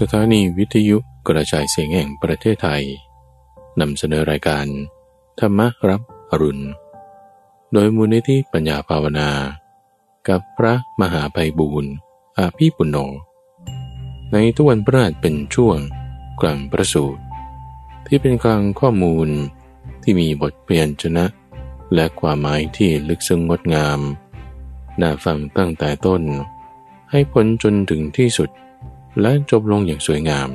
สถานีวิทยุกระจายเสียงแห่งประเทศไทยนำเสนอรายการ ธรรมรับอรุณ โดยมูลนิธิปัญญาภาวนา กับพระมหาไพบูรณ์อาภีปุณโญในทุกวันพระราชเป็นช่วงกลางประสูตร ที่เป็นกลางข้อมูลที่มีบทเปลี่ยนชนะ และความหมายที่ลึกซึ้งงดงาม น่าฟังตั้งแต่ต้น ให้พ้นจนถึงที่สุด และจบลงอย่างสวยงาม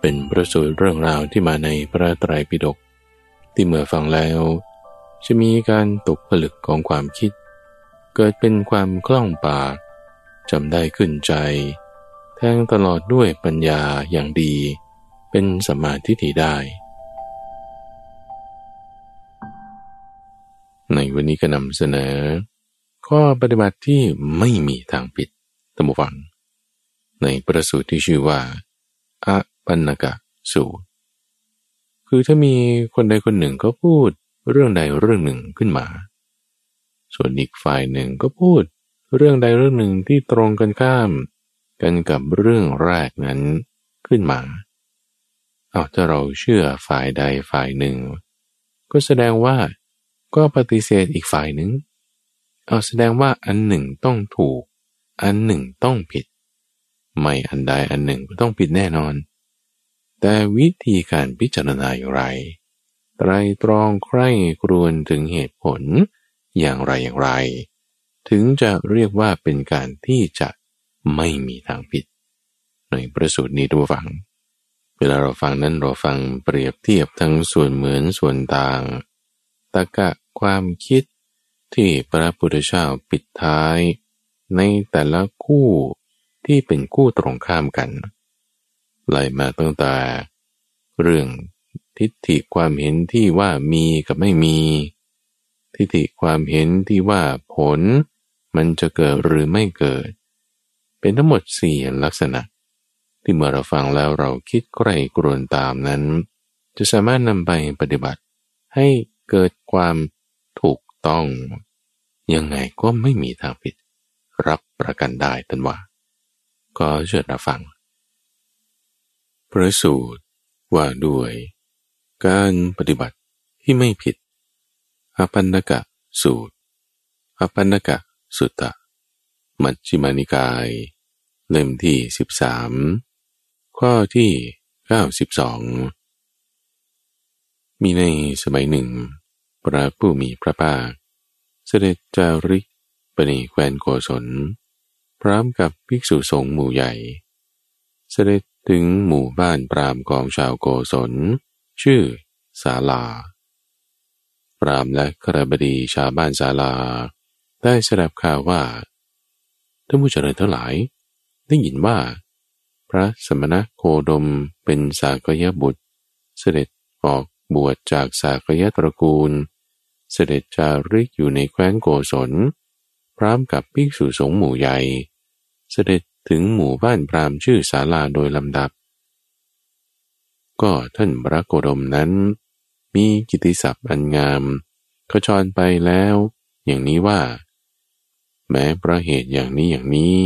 เป็นประสูตรเรื่องราวที่มาในพระไตรปิฎกที่เมื่อฟังแล้ว จะมีการตกผลึกของความคิด เกิดเป็นความคล่องปากจำได้ขึ้นใจ แทงตลอดด้วยปัญญาอย่างดี เป็นสมาธิที่ได้ ในวันนี้ก็นำเสนอ ข้อปฏิบัติที่ไม่มีทางผิดตัมฟัง ในประสูตรที่ชื่อว่าอะปันนกะสูตร คือถ้ามีคนใดคนหนึ่งก็พูดเรื่องใดเรื่องหนึ่งขึ้นมา ส่วนอีกฝ่ายหนึ่งก็พูดเรื่องใดเรื่องหนึ่งที่ตรงกันข้าม กันกับเรื่องแรกนั้นขึ้นมา เอาถ้าเราเชื่อฝ่ายใดฝ่ายหนึ่ง ก็แสดงว่าก็ปฏิเสธอีกฝ่ายหนึ่ง เอาแสดงว่าอันหนึ่งต้องถูก อันหนึ่งต้องผิด ไม่อันใดอันหนึ่งก็ต้องผิดแน่นอน แต่วิธีการพิจารณาอย่างไร ไตรตรองใคร่ครวญถึงเหตุผลอย่างไรอย่างไร ถึงจะเรียกว่าเป็นการที่จะไม่มีทางผิด ในประสูตรนี้ทุกฝัง เวลาเราฟังนั้นเราฟังเปรียบเทียบทั้งส่วนเหมือนส่วนต่างตะกะความคิดที่พระพุทธเจ้าปิดท้าย ในแต่ละคู่ ที่เป็นคู่ตรงข้ามกันไล่มาตั้งแต่เรื่องทิฏฐิความเห็นที่ว่ามีกับไม่มี ทิฏฐิความเห็นที่ว่าผลมันจะเกิดหรือไม่เกิด เป็นทั้งหมดสี่ลักษณะ ที่เมื่อเราฟังแล้วเราคิดใกล้กรวนตามนั้น จะสามารถนำไปปฏิบัติ ให้เกิดความถูกต้อง ยังไงก็ไม่มีทางผิด รับประกันได้ทันว่า ก็เชิญรับฟัง พระสูตรว่าด้วย การปฏิบัติที่ไม่ผิดอปันนกะสูตรอปันนกะสุตตะ มัชฌิมานิกาย เล่มที่สิบสามข้อที่เก้าสิบสองมีในสมัยหนึ่ง พระผู้มีพระภาค เสด็จจาริกไปในแคว้นโกศล พร้อมกับภิกษุสงฆ์หมู่ใหญ่ เสด็จถึงหมู่บ้านปรามของชาวโกศล ชื่อศาลา ปรามและครบดีชาวบ้านศาลา ได้สดับข่าวว่าท่านผู้เจริญทั้งหลาย ได้ยินว่า พระสมณะโคดมเป็นสากยบุตร เสด็จออกบวชจากสากยตระกูล เสด็จจาริกอยู่ในแคว้นโกศล พร้อมกับภิกษุสงฆ์หมู่ใหญ่ เสด็จถึงหมู่บ้านพรามชื่อศาลาโดยลำดับ ก็ท่านพระโกดมนั้น มีกิติศัพท์อันงามขจรไปแล้ว อย่างนี้ว่า แม้ประเหตุอย่างนี้อย่างนี้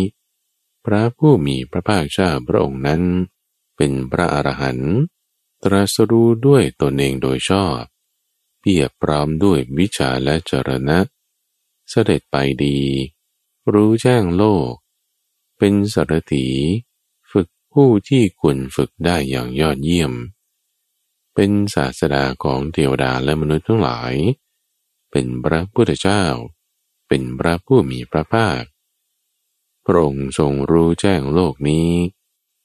พระผู้มีพระภาคเจ้าพระองค์นั้น เป็นพระอรหันต์ตรัสรู้ด้วยตนเองโดยชอบ เพียบพร้อมด้วยวิชาและจรณะ เสด็จไปดี รู้แจ้งโลก เป็นสารถีฝึกผู้ที่ควรฝึกได้อย่างยอดเยี่ยม เป็นศาสดาของเทวดาและมนุษย์ทั้งหลาย เป็นพระพุทธเจ้า เป็นพระผู้มีพระภาคพระองค์ทรงรู้แจ้งโลกนี้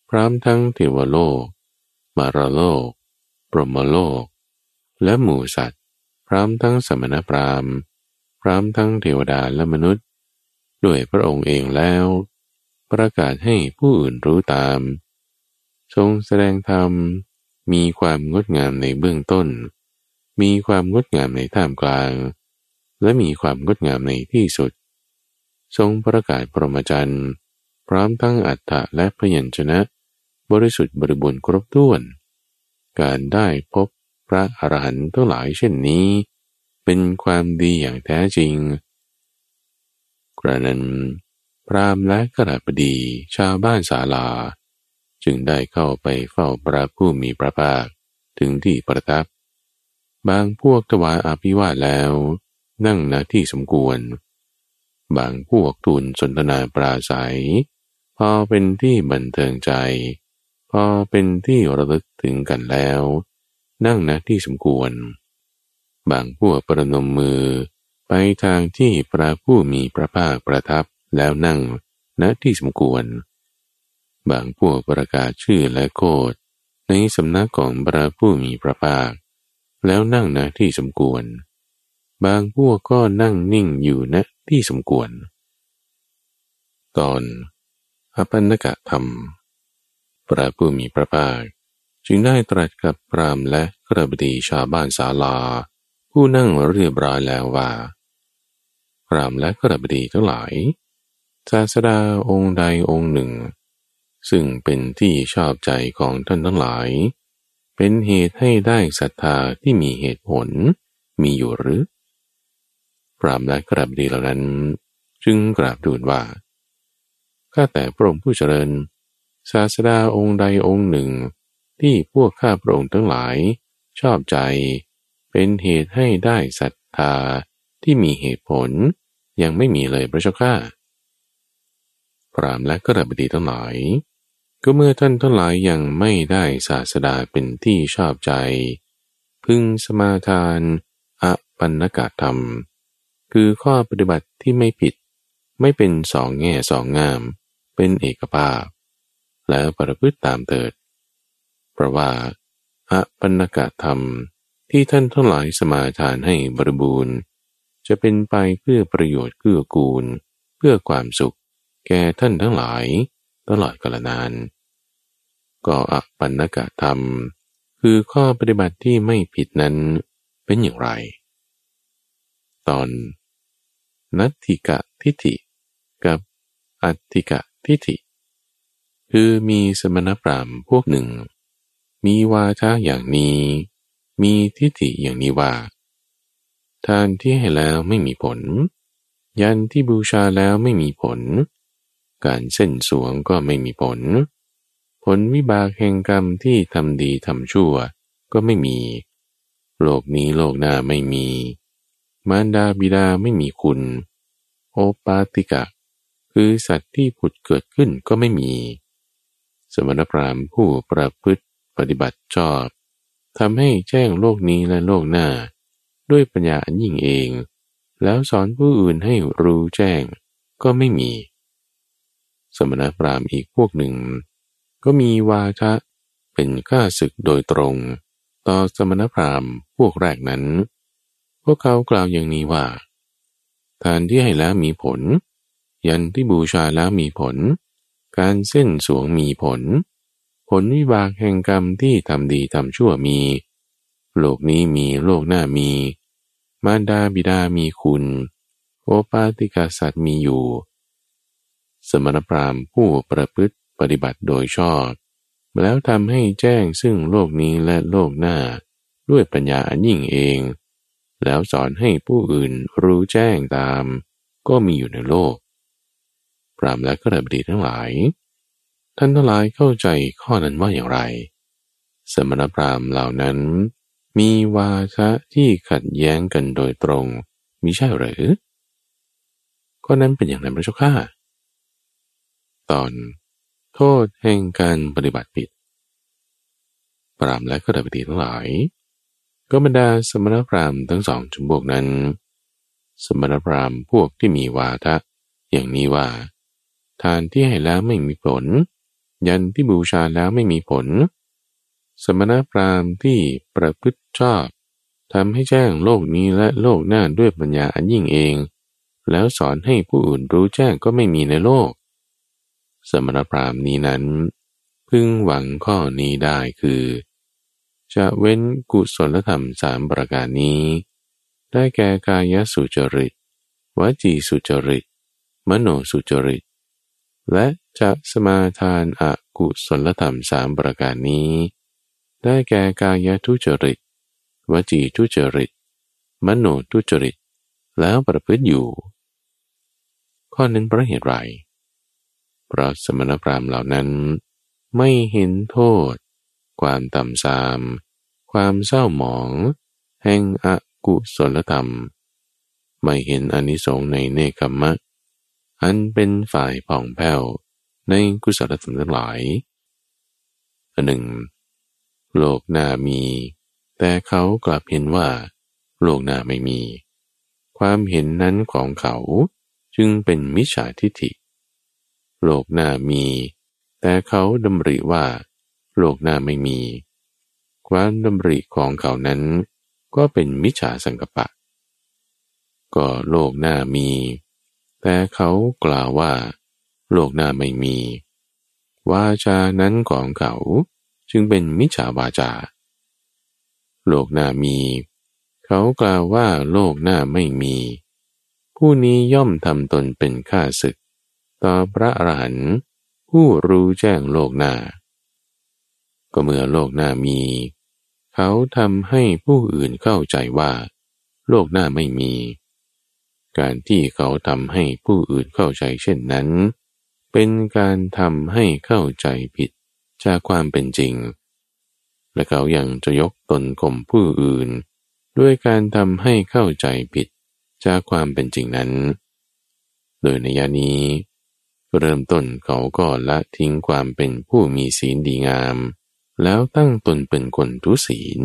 พร้อมทั้งเทวโลก มารโลก ปรมโลก และหมู่สัตว์ พร้อมทั้งสมณพราหมณ์ ร้อมทั้งเทวดาและมนุษย์ ด้วยพระองค์เองแล้ว ประกาศให้ผู้อื่นรู้ตาม ทรงแสดงธรรมมีความงดงามในเบื้องต้น มีความงดงามในท่ามกลาง และมีความงดงามในที่สุด ทรงประกาศปรมจันทร์พร้อมทั้งอัฏฐะและพยัญชนะ บริสุทธิ์บริบูรณ์ครบถ้วน การได้พบพระอรหันต์ทั้งหลายเช่นนี้ เป็นความดีอย่างแท้จริง กระนั้น พรามและกระดาบดีชาวบ้านศาลา จึงได้เข้าไปเฝ้าพระผู้มีพระภาคถึงที่ประทับ บางพวกถวายอภิวาทแล้ว นั่งณที่สมควร บางพวกทูลสนทนาปราศัย พอเป็นที่บันเทิงใจ พอเป็นที่ระลึกถึงกันแล้ว นั่งณที่สมควร บางพวกประนมมือ ไปทางที่พระผู้มีพระภาคประทับแล้วนั่งณที่สมควร บางพวกประกาศชื่อและโคดในสำนักของพระผู้มีพระภาค แล้วนั่งณที่สมควร บางพวกก็นั่งนิ่งอยู่ณที่สมควร ตอนอปันกะธรรม พระผู้มีพระภาค จึงได้ตรัสกับพรามและกระบดีชาวบ้านศาลา ผู้นั่งเรียบร้อยแล้วว่าพรามและกระบดีทั้งหลาย ศาสดาองค์ใดองค์หนึ่ง ซึ่งเป็นที่ชอบใจของท่านทั้งหลาย เป็นเหตุให้ได้ศรัทธาที่มีเหตุผลมีอยู่หรือ พรามและกราบดีเหล่านั้น จึงกราบดูลว่า ข้าแต่พระองค์ผู้เจริญ ศาสดาองค์ใดองค์หนึ่ง ที่พวกข้าพระองค์ทั้งหลายชอบใจ เป็นเหตุให้ได้ศรัทธาที่มีเหตุผลยังไม่มีเลยพระเจ้าข้าพรามและกระบดีทั้งหลาย ก็เมื่อท่านทั้งหลายยังไม่ได้ศาสดาเป็นที่ชอบใจ พึงสมาทานอปันกะธรรม คือข้อปฏิบัติที่ไม่ผิด ไม่เป็นสองแง่สองงาม เป็นเอกภาพ แล้วประพฤติตามเถิด เพราะว่าอปันกะธรรม ที่ท่านทั้งหลายสมาทานให้บริบูรณ์ จะเป็นไปเพื่อประโยชน์เกื้อกูล เพื่อความสุข แก่ท่านทั้งหลาย ตลอดกาลนาน ก็อปันนกะธรรม คือข้อปฏิบัติที่ไม่ผิดนั้นเป็นอย่างไร ตอน นัตถิกะทิฏฐิ กับอัตถิกะทิฏฐิ คือมีสมณพราหมณ์พวกหนึ่ง มีวาทะอย่างนี้ มีทิฏฐิอย่างนี้ว่า ทานที่ให้แล้วไม่มีผล ยันที่บูชาแล้วไม่มีผล การเส้นสวงก็ไม่มีผล ผลวิบากแห่งกรรมที่ทำดีทำชั่วก็ไม่มี โลกนี้โลกหน้าไม่มี มารดาบิดาไม่มีคุณ โอปาติกะ คือสัตว์ที่ผุดเกิดขึ้นก็ไม่มี สมณพราหมณ์ผู้ประพฤติปฏิบัติชอบ ทำให้แจ้งโลกนี้และโลกหน้า ด้วยปัญญาอันยิ่งเอง แล้วสอนผู้อื่นให้รู้แจ้งก็ไม่มี สมณพราหมณ์อีกพวกหนึ่ง ก็มีวาทะเป็นข้าศึกโดยตรง ต่อสมณพราหมณ์พวกแรกนั้น พวกเขากล่าวอย่างนี้ว่า ทานที่ให้แล้วมีผล ยันที่บูชาแล้วมีผล การเส้นสวงมีผล ผลวิบากแห่งกรรมที่ทำดีทำชั่วมี โลกนี้มีโลกหน้ามี มารดาบิดามีคุณ โอปาติกาสัตว์มีอยู่ สมณพราหมณ์ผู้ประพฤติปฏิบัติโดยชอบ แล้วทำให้แจ้งซึ่งโลกนี้และโลกหน้าด้วยปัญญาอันยิ่งเอง แล้วสอนให้ผู้อื่นรู้แจ้งตาม ก็มีอยู่ในโลก พรามและกระบดีทั้งหลาย ท่านทั้งหลายเข้าใจข้อนั้นว่าอย่างไร สมณพราหมณ์เหล่านั้น มีวาทะที่ขัดแย้งกันโดยตรงมิใช่หรือก็นั้นเป็นอย่างไรพระเจ้าข้าตอนโทษแห่งการปฏิบัติผิด ปรามและก็ดาบดีทั้งหลาย ก็บรรดาสมณพราหมณ์ทั้งสองจำพวกนั้น สมณพราหมณ์พวกที่มีวาทะอย่างนี้ว่า ทานที่ให้แล้วไม่มีผล ยันที่บูชาแล้วไม่มีผล สมณพราหมณ์ที่ประพฤติชอบทำให้แจ้งโลกนี้และโลกหน้าด้วยปัญญาอันยิ่งเอง แล้วสอนให้ผู้อื่นรู้แจ้งก็ไม่มีในโลก สมณพราหมณ์นี้นั้น พึงหวังข้อนี้ได้คือ จะเว้นกุศลธรรมสามประการนี้ ได้แก่กายสุจริตวจีสุจริต มโนสุจริต และจะสมาทานอากุศลธรรมสามประการนี้ ได้แก่กายทุจริต วจีทุจริต มโนทุจริต แล้วประพฤติอยู่ ข้อนั้นเพราะเหตุไรเพราะสมณพราหมณ์เหล่านั้น ไม่เห็นโทษ ความต่ำทราม ความเศร้าหมอง แห่งอกุศลธรรม ไม่เห็นอนิสงส์ในเนคขมะ อันเป็นฝ่ายผ่องแผ้วในกุศลธรรมทั้งหลายอันหนึ่ง โลกหน้ามี แต่เขากลับเห็นว่า โลกหน้าไม่มี ความเห็นนั้นของเขาจึงเป็นมิจฉาทิฏฐิ โลกหน้ามี แต่เขาดำริว่า โลกหน้าไม่มี ความดำริของเขานั้น ก็เป็นมิจฉาสังกปะ ก็โลกหน้ามี แต่เขากล่าวว่า โลกหน้าไม่มี วาจานั้นของเขาจึงเป็นมิจฉาวาจา โลกหน้ามี เขากล่าวว่าโลกหน้าไม่มี ผู้นี้ย่อมทำตนเป็นข้าศึก ต่อพระอรหันต์ผู้รู้แจ้งโลกหน้า ก็เมื่อโลกหน้ามี เขาทำให้ผู้อื่นเข้าใจว่า โลกหน้าไม่มี การที่เขาทำให้ผู้อื่นเข้าใจเช่นนั้น เป็นการทำให้เข้าใจผิดจากความเป็นจริง และเขายังจะยกตนข่มผู้อื่น ด้วยการทำให้เข้าใจผิดจากความเป็นจริงนั้น โดยในยานี้ เริ่มต้นเขาก็ละทิ้งความเป็นผู้มีศีลดีงาม แล้วตั้งตนเป็นคนทุศีล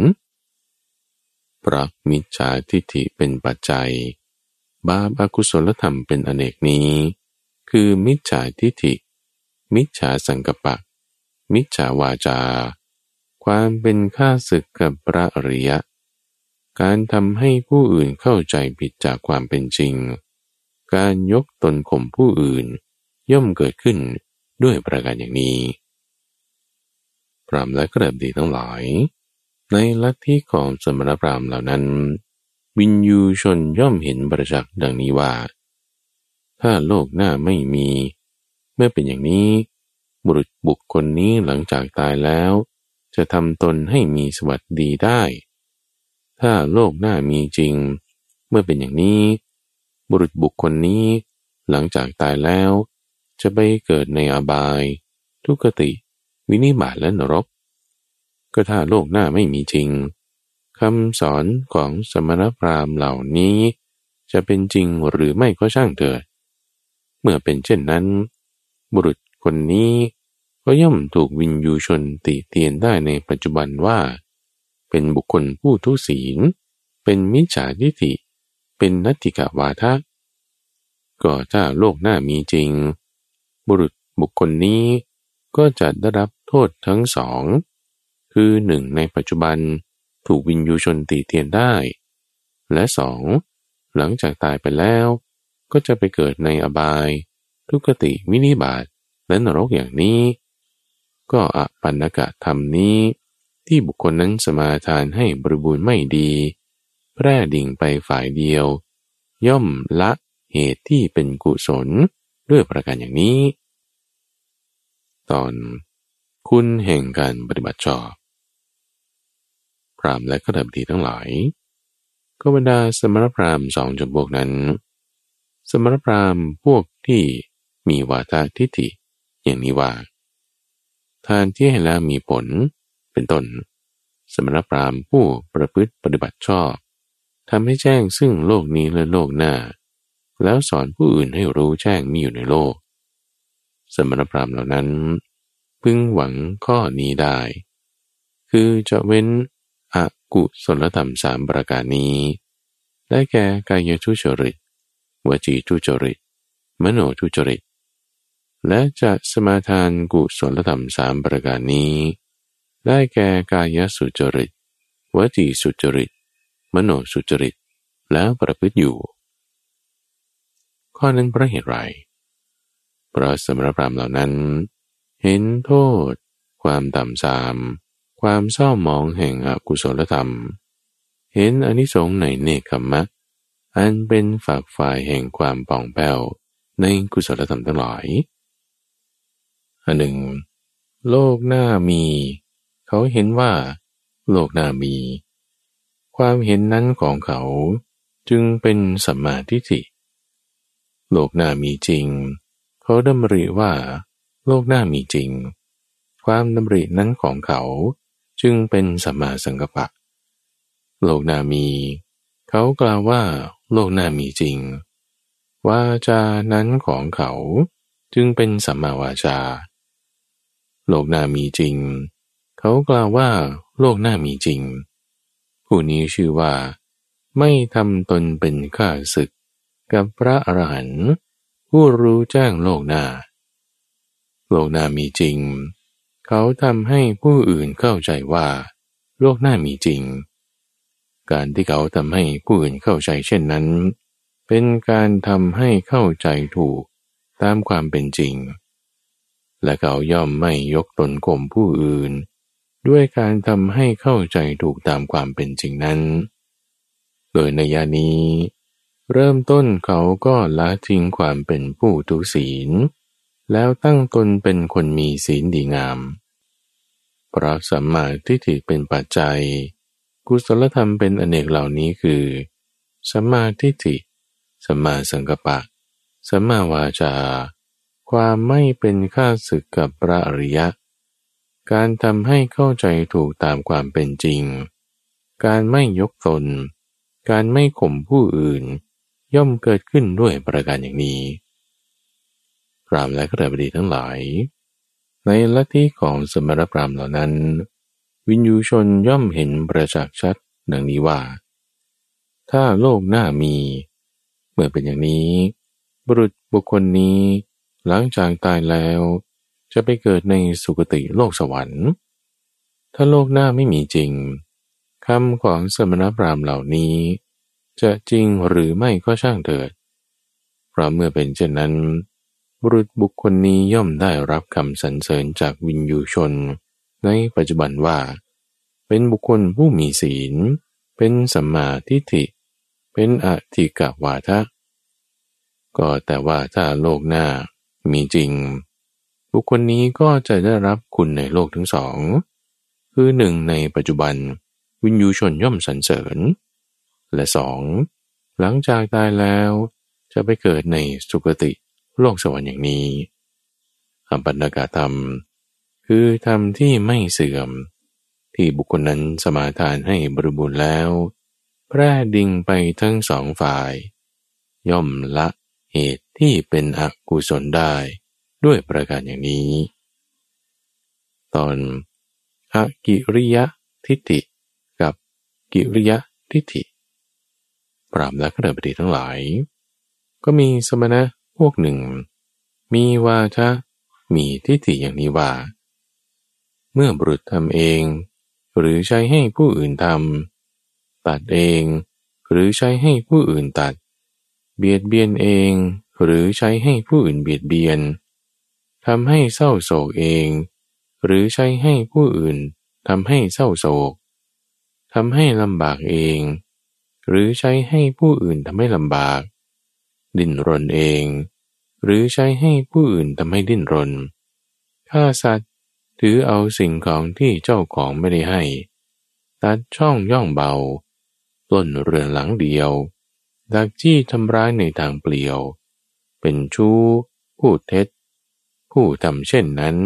พราะมิจฉาทิฏฐิเป็นปัจจัย บาปอากุศลธรรมเป็นอเนกนี้ คือมิจฉาทิฏฐิ มิจฉาสังกปะ มิจฉาวาจา ความเป็นข้าศึกกับพระอริยะ การทำให้ผู้อื่นเข้าใจผิดจากความเป็นจริง การยกตนข่มผู้อื่น ย่อมเกิดขึ้นด้วยประการอย่างนี้พรามและกระดีทั้งหลาย ในลัทธิของสมณพราหมณ์เหล่านั้น วินยูชนย่อมเห็นประจักษ์ดังนี้ว่า ถ้าโลกหน้าไม่มี เมื่อเป็นอย่างนี้ บุรุษบุคคลนี้หลังจากตายแล้ว จะทำตนให้มีสวัสดีได้ ถ้าโลกหน้ามีจริง เมื่อเป็นอย่างนี้ บุรุษบุคคลนี้หลังจากตายแล้ว จะไปเกิดในอบาย ทุกติ วินิบาตและนรก ก็ถ้าโลกหน้าไม่มีจริง คำสอนของสมณพราหมณ์เหล่านี้ จะเป็นจริงหรือไม่ก็ช่างเถิด เมื่อเป็นเช่นนั้น บุรุษคนนี้ก็ย่อมถูกวินยูชนติเตียนได้ในปัจจุบันว่า เป็นบุคคลผู้ทุศีล เป็นมิจฉาทิฏฐิ เป็นนัตติกาวาทะก็ถ้าโลกหน้ามีจริง บุรุษบุคคลนี้ก็จะได้รับโทษทั้งสอง คือหนึ่งในปัจจุบัน ถูกวินยูชนตีเตียนได้ และสองหลังจากตายไปแล้ว ก็จะไปเกิดในอบาย ทุกติวินิบาตและนรกอย่างนี้ ก็อปันนกะธรรมนี้ ที่บุคคลนั้นสมาทานให้บริบูรณ์ไม่ดี แพร่ดิ่งไปฝ่ายเดียว ย่อมละเหตุที่เป็นกุศลด้วยประการอย่างนี้ ตอนคุณแห่งการปฏิบัติชอบ พรามและก็ดับดีทั้งหลาย ก็บรรดาสมรพรามสองจำพวกนั้น สมรพรามพวกที่มีวาทะทิฏฐิอย่างนี้ว่าทานที่ให้แล้วมีผลเป็นต้น สมณพราหมณ์ผู้ประพฤติปฏิบัติชอบทำให้แจ้งซึ่งโลกนี้และโลกหน้า แล้วสอนผู้อื่นให้รู้แจ้งมีอยู่ในโลก สมณพราหมณ์เหล่านั้น พึงหวังข้อนี้ได้ คือจะเว้น กุศลธรรมสามประการนี้ ได้แก่กายทุจริตวจีทุจริต มโนทุจริต และจะสมาทานกุศลธรรมสามประการนี้ ได้แก่กายสุจริตวจีสุจริต มโนสุจริต แล้วประพฤติอยู่ ข้อนั้นเพราะเหตุไรเพราะสมรพรามเหล่านั้น เห็นโทษ ความต่ำทราม ความเศร้าหมองแห่งอกุศลธรรม เห็นอนิสงส์ในเนคขมะอันเป็นฝากฝ่ายแห่งความป่องแผ้วในกุศลธรรมทั้งหลายอันหนึ่ง โลกหน้ามี เขาเห็นว่า โลกหน้ามี ความเห็นนั้นของเขาจึงเป็นสัมมาทิฏฐิโลกหน้ามีจริง เขาดำริว่า โลกหน้ามีจริง ความดำรินั้นของเขา จึงเป็นสัมมาสังกัปปะ โลกนามี เขากล่าวว่า โลกนามีจริง วาจานั้นของเขาจึงเป็นสัมมาวาจา โลกนามีจริง เขากล่าวว่า โลกนามีจริง ผู้นี้ชื่อว่า ไม่ทำตนเป็นข้าศึก กับพระอรหันต์ผู้รู้แจ้งโลกหน้าโลกนามีจริง เขาทำให้ผู้อื่นเข้าใจว่า โลกหน้ามีจริง การที่เขาทำให้ผู้อื่นเข้าใจเช่นนั้น เป็นการทำให้เข้าใจถูกตามความเป็นจริง และเขาย่อมไม่ยกตนข่มผู้อื่น ด้วยการทำให้เข้าใจถูกตามความเป็นจริงนั้น โดยในยานี้ เริ่มต้นเขาก็ละทิ้งความเป็นผู้ทุศีลแล้วตั้งตนเป็นคนมีศีลดีงาม เพราะสัมมาทิฏฐิเป็นปัจจัย กุศลธรรมเป็นอเนกเหล่านี้คือสัมมาทิฏฐิสัมมาสังกัปปะสัมมาวาจา ความไม่เป็นข้าศึกกับพระอริยะ การทำให้เข้าใจถูกตามความเป็นจริง การไม่ยกตน การไม่ข่มผู้อื่น ย่อมเกิดขึ้นด้วยประการอย่างนี้พรามและกระบดีทั้งหลาย ในลัทธิของสมรพรามเหล่านั้น วินยูชนย่อมเห็นประจักษ์ชัดดังนี้ว่า ถ้าโลกหน้ามี เมื่อเป็นอย่างนี้ บุรุษบุคคลนี้ หลังจากตายแล้ว จะไปเกิดในสุคติโลกสวรรค์ ถ้าโลกหน้าไม่มีจริงคำของสมณพราหมณ์เหล่านี้ จะจริงหรือไม่ก็ช่างเถิด เพราะเมื่อเป็นเช่นนั้น บุรุษบุคคลนี้ย่อมได้รับคำสรรเสริญจากวินยูชน ในปัจจุบันว่า เป็นบุคคลผู้มีศีล เป็นสัมมาทิฏฐิ เป็นอธิกาวาทะ ก็แต่ว่าถ้าโลกหน้ามีจริง บุคคลนี้ก็จะได้รับคุณในโลกทั้งสอง คือหนึ่งในปัจจุบัน วินยูชนย่อมสรรเสริญ และสองหลังจากตายแล้วจะไปเกิดในสุคติ โลกสวรรค์อย่างนี้คำปัญกาธรรม คือธรรมที่ไม่เสื่อม ที่บุคคลนั้นสมาทานให้บริบูรณ์แล้ว แพร่ดิ่งไปทั้งสองฝ่าย ย่อมละเหตุที่เป็นอกุศลได้ด้วยประการอย่างนี้ ตอนอากิริยะทิฏฐิกับกิริยะทิฏฐิปรามและขณะบดีทั้งหลาย ก็มีสมณะ วกหนึ่ง มีวาทะมีทิฏฐิอย่างนี้ว่า เมื่อบุรุษทำเอง หรือใช้ให้ผู้อื่นทำตัดเอง หรือใช้ให้ผู้อื่นตัด เบียดเบียนเอง หรือใช้ให้ผู้อื่นเบียดเบียนทำให้เศร้าโศกเอง หรือใช้ให้ผู้อื่นทำให้เศร้าโศกทำให้ลำบากเอง หรือใช้ให้ผู้อื่นทำให้ลำบาก ดิ้นรนเอง หรือใช้ให้ผู้อื่นทำให้ดิ้นรนฆ่าสัตว์ถือเอาสิ่งของที่เจ้าของไม่ได้ให้ ตัดช่องย่องเบา ปล้นเรือนหลังเดียว ดักจี้ทำร้ายในทางเปลี่ยว เป็นชู้พูดเท็จ ผู้ทำเช่นนั้น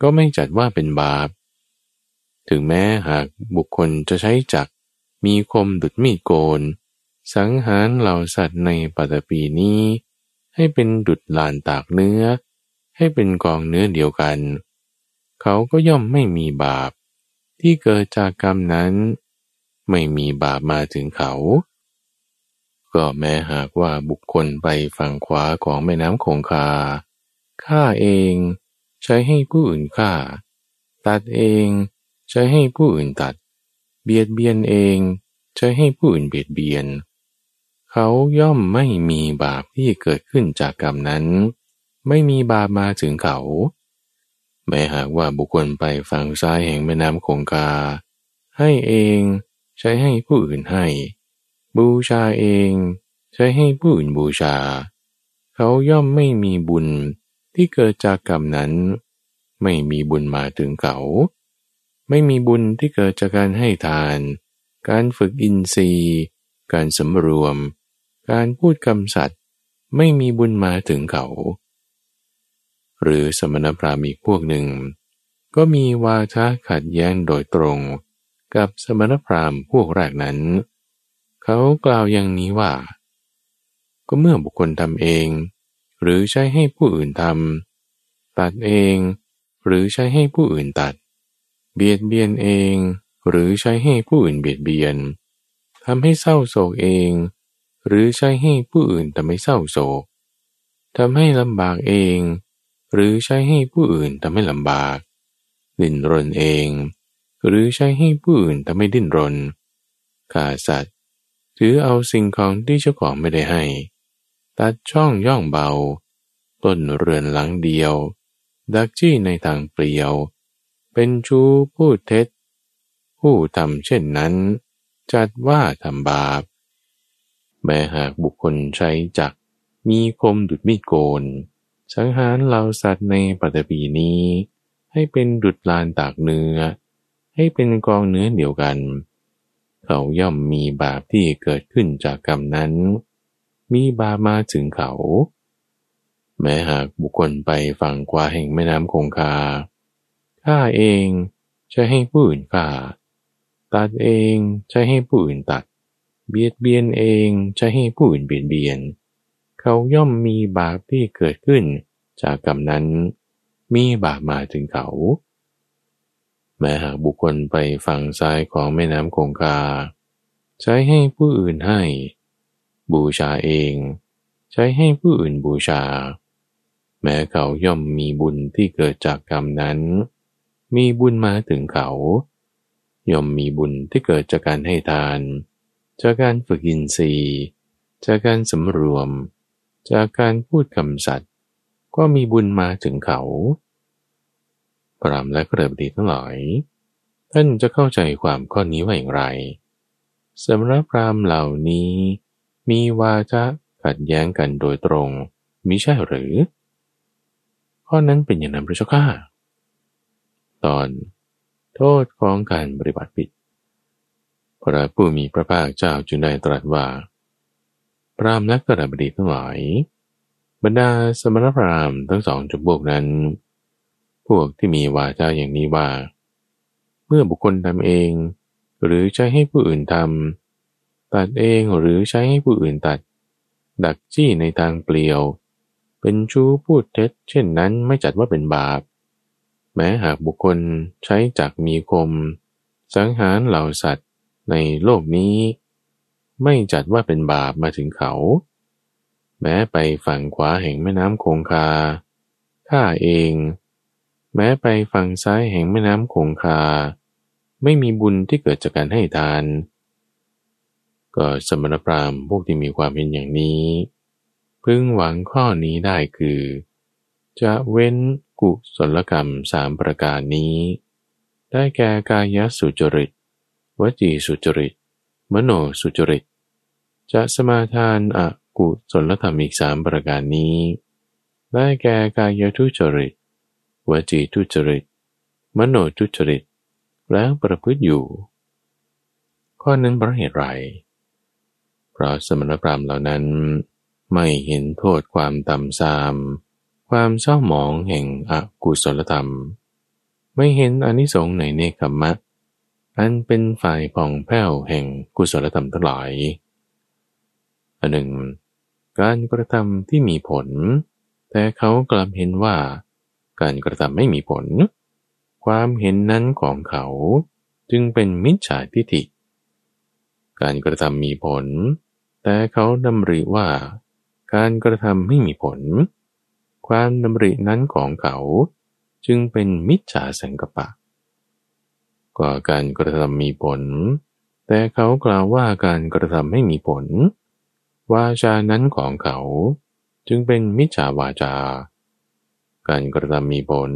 ก็ไม่จัดว่าเป็นบาป ถึงแม้หากบุคคลจะใช้จักมีคมดุดมีดโกน สังหารเหล่าสัตว์ในปัตปีนี้ ให้เป็นดุดลานตากเนื้อ ให้เป็นกองเนื้อเดียวกัน เขาก็ย่อมไม่มีบาป ที่เกิดจากกรรมนั้น ไม่มีบาปมาถึงเขา ก็แม้หากว่าบุคคลไปฝั่งขวาของแม่น้ำคงคาฆ่าเองใช้ให้ผู้อื่นฆ่า ตัดเองใช้ให้ผู้อื่นตัด เบียดเบียนเองใช้ให้ผู้อื่นเบียดเบียน เขาย่อมไม่มีบาปที่เกิดขึ้นจากกรรมนั้น ไม่มีบาปมาถึงเขา แม้หากว่าบุคคลไปฝั่งซ้ายแห่งแม่น้ำคงคา ให้เองใช้ให้ผู้อื่นให้ บูชาเอง ใช้ให้ผู้อื่นบูชา เขาย่อมไม่มีบุญที่เกิดจากกรรมนั้น ไม่มีบุญมาถึงเขา ไม่มีบุญที่เกิดจากการให้ทาน การฝึกอินทรีย์ การสำรวม การพูดคำสัตย์ไม่มีบุญมาถึงเขา หรือสมณพราหมณ์อีกพวกหนึ่ง ก็มีวาทะขัดแย้งโดยตรงกับสมณพราหมณ์พวกแรกนั้น เขากล่าวอย่างนี้ว่า ก็เมื่อบุคคลทำเอง หรือใช้ให้ผู้อื่นทำตัดเอง หรือใช้ให้ผู้อื่นตัด เบียดเบียนเอง หรือใช้ให้ผู้อื่นเบียดเบียนทำให้เศร้าโศกเอง หรือใช้ให้ผู้อื่นทำให้เศร้าโศกทำให้ลำบากเอง หรือใช้ให้ผู้อื่นทำให้ลำบากดิ้นรนเอง หรือใช้ให้ผู้อื่นทำให้ดิ้นรนฆ่าสัตว์ถือเอาสิ่งของที่เจ้าของไม่ได้ให้ ตัดช่องย่องเบา ต้นเรือนหลังเดียว ดักจี้ในทางเปลี่ยว เป็นชู้พูดเท็จ ผู้ทำเช่นนั้น จัดว่าทำบาป แม้หากบุคคลใช้จักมีคมดุดมีดโกน สังหารเหล่าสัตว์ในปัตตภีนี้ ให้เป็นดุดลานตากเนื้อ ให้เป็นกองเนื้อเดียวกัน เขาย่อมมีบาปที่เกิดขึ้นจากกรรมนั้น มีบาปมาถึงเขา แม้หากบุคคลไปฝั่งกว่าแห่งแม่น้ำคงคาฆ่าเองจะให้ผู้อื่นฆ่า ตัดเองจะให้ผู้อื่นตัด เบียดเบียนเองจะให้ผู้อื่นเบียดเบียน เขาย่อมมีบาปที่เกิดขึ้น จากกรรมนั้น มีบาปมาถึงเขา แม้หากบุคคลไปฝั่งซ้ายของแม่น้ำคงคา ใช้ให้ผู้อื่นให้ บูชาเอง ใช้ให้ผู้อื่นบูชา แม้เขาย่อมมีบุญที่เกิดจากกรรมนั้น มีบุญมาถึงเขา ย่อมมีบุญที่เกิดจากการให้ทาน จากการฝึกอินทรีย์ จากการสำรวม จากการพูดคำสัตย์ก็มีบุญมาถึงเขาพรามและกระบดีทั้งหลายท่านจะเข้าใจความข้อนี้ว่าอย่างไรสำหรับพรามเหล่านี้ มีวาจะขัดแย้งกันโดยตรงมิใช่หรือ ข้อนั้นเป็นอย่างนั้นพระเจ้าข้าตอน โทษของการปฏิบัติผิด พระผู้มีพระภาคเจ้าจึงได้ตรัสว่า พรามและกระบดีทั้งหลาย บรรดาสมณพราหมณ์ทั้งสองจำพวกนั้น พวกที่มีวาจาอย่างนี้ว่า เมื่อบุคคลทำเอง หรือใช้ให้ผู้อื่นทำตัดเองหรือใช้ให้ผู้อื่นตัด ดักจี้ในทางเปลี่ยว เป็นชู้พูดเท็จ เช่นนั้นไม่จัดว่าเป็นบาป แม้หากบุคคลใช้จักมีคม สังหารเหล่าสัตว์ ในโลกนี้ ไม่จัดว่าเป็นบาปมาถึงเขา แม้ไปฝั่งขวาแห่งแม่น้ำคงคาข้าเอง แม้ไปฝั่งซ้ายแห่งแม่น้ำคงคา ไม่มีบุญที่เกิดจากการให้ทาน ก็สมณพราหมณ์พวกที่มีความเห็นอย่างนี้ พึงหวังข้อนี้ได้คือ จะเว้นกุศลกรรมสามประการนี้ ได้แก่กายสุจริต วจีสุจริต มโนสุจริต จะสมาทานอกุศลธรรมอีกสามประการนี้ได้แก่กายทุจริต วจีทุจริต มโนทุจริต แล้วประพฤติอยู่ ข้อนั้นเพราะเหตุไร เพราะสมณพราหมณ์เหล่านั้นไม่เห็นโทษความต่ำทราม ความเศร้าหมองแห่งอกุศลธรรม ไม่เห็นอนิสงส์ในเนคขมะ อันเป็นฝ่ายผ่องแผ้วแห่งกุศลธรรมทั้งหลายอันหนึ่ง การกระทำที่มีผล แต่เขากลับเห็นว่า การกระทำไม่มีผล ความเห็นนั้นของเขาจึงเป็นมิจฉาทิฏฐิ การกระทำมีผล แต่เขาดำริว่า การกระทำไม่มีผล ความดำรินั้นของเขา จึงเป็นมิจฉาสังกปะ ก็การกระทำมีผล แต่เขากล่าวว่าการกระทำไม่มีผล วาจานั้นของเขา จึงเป็นมิจฉาวาจา การกระทำมีผล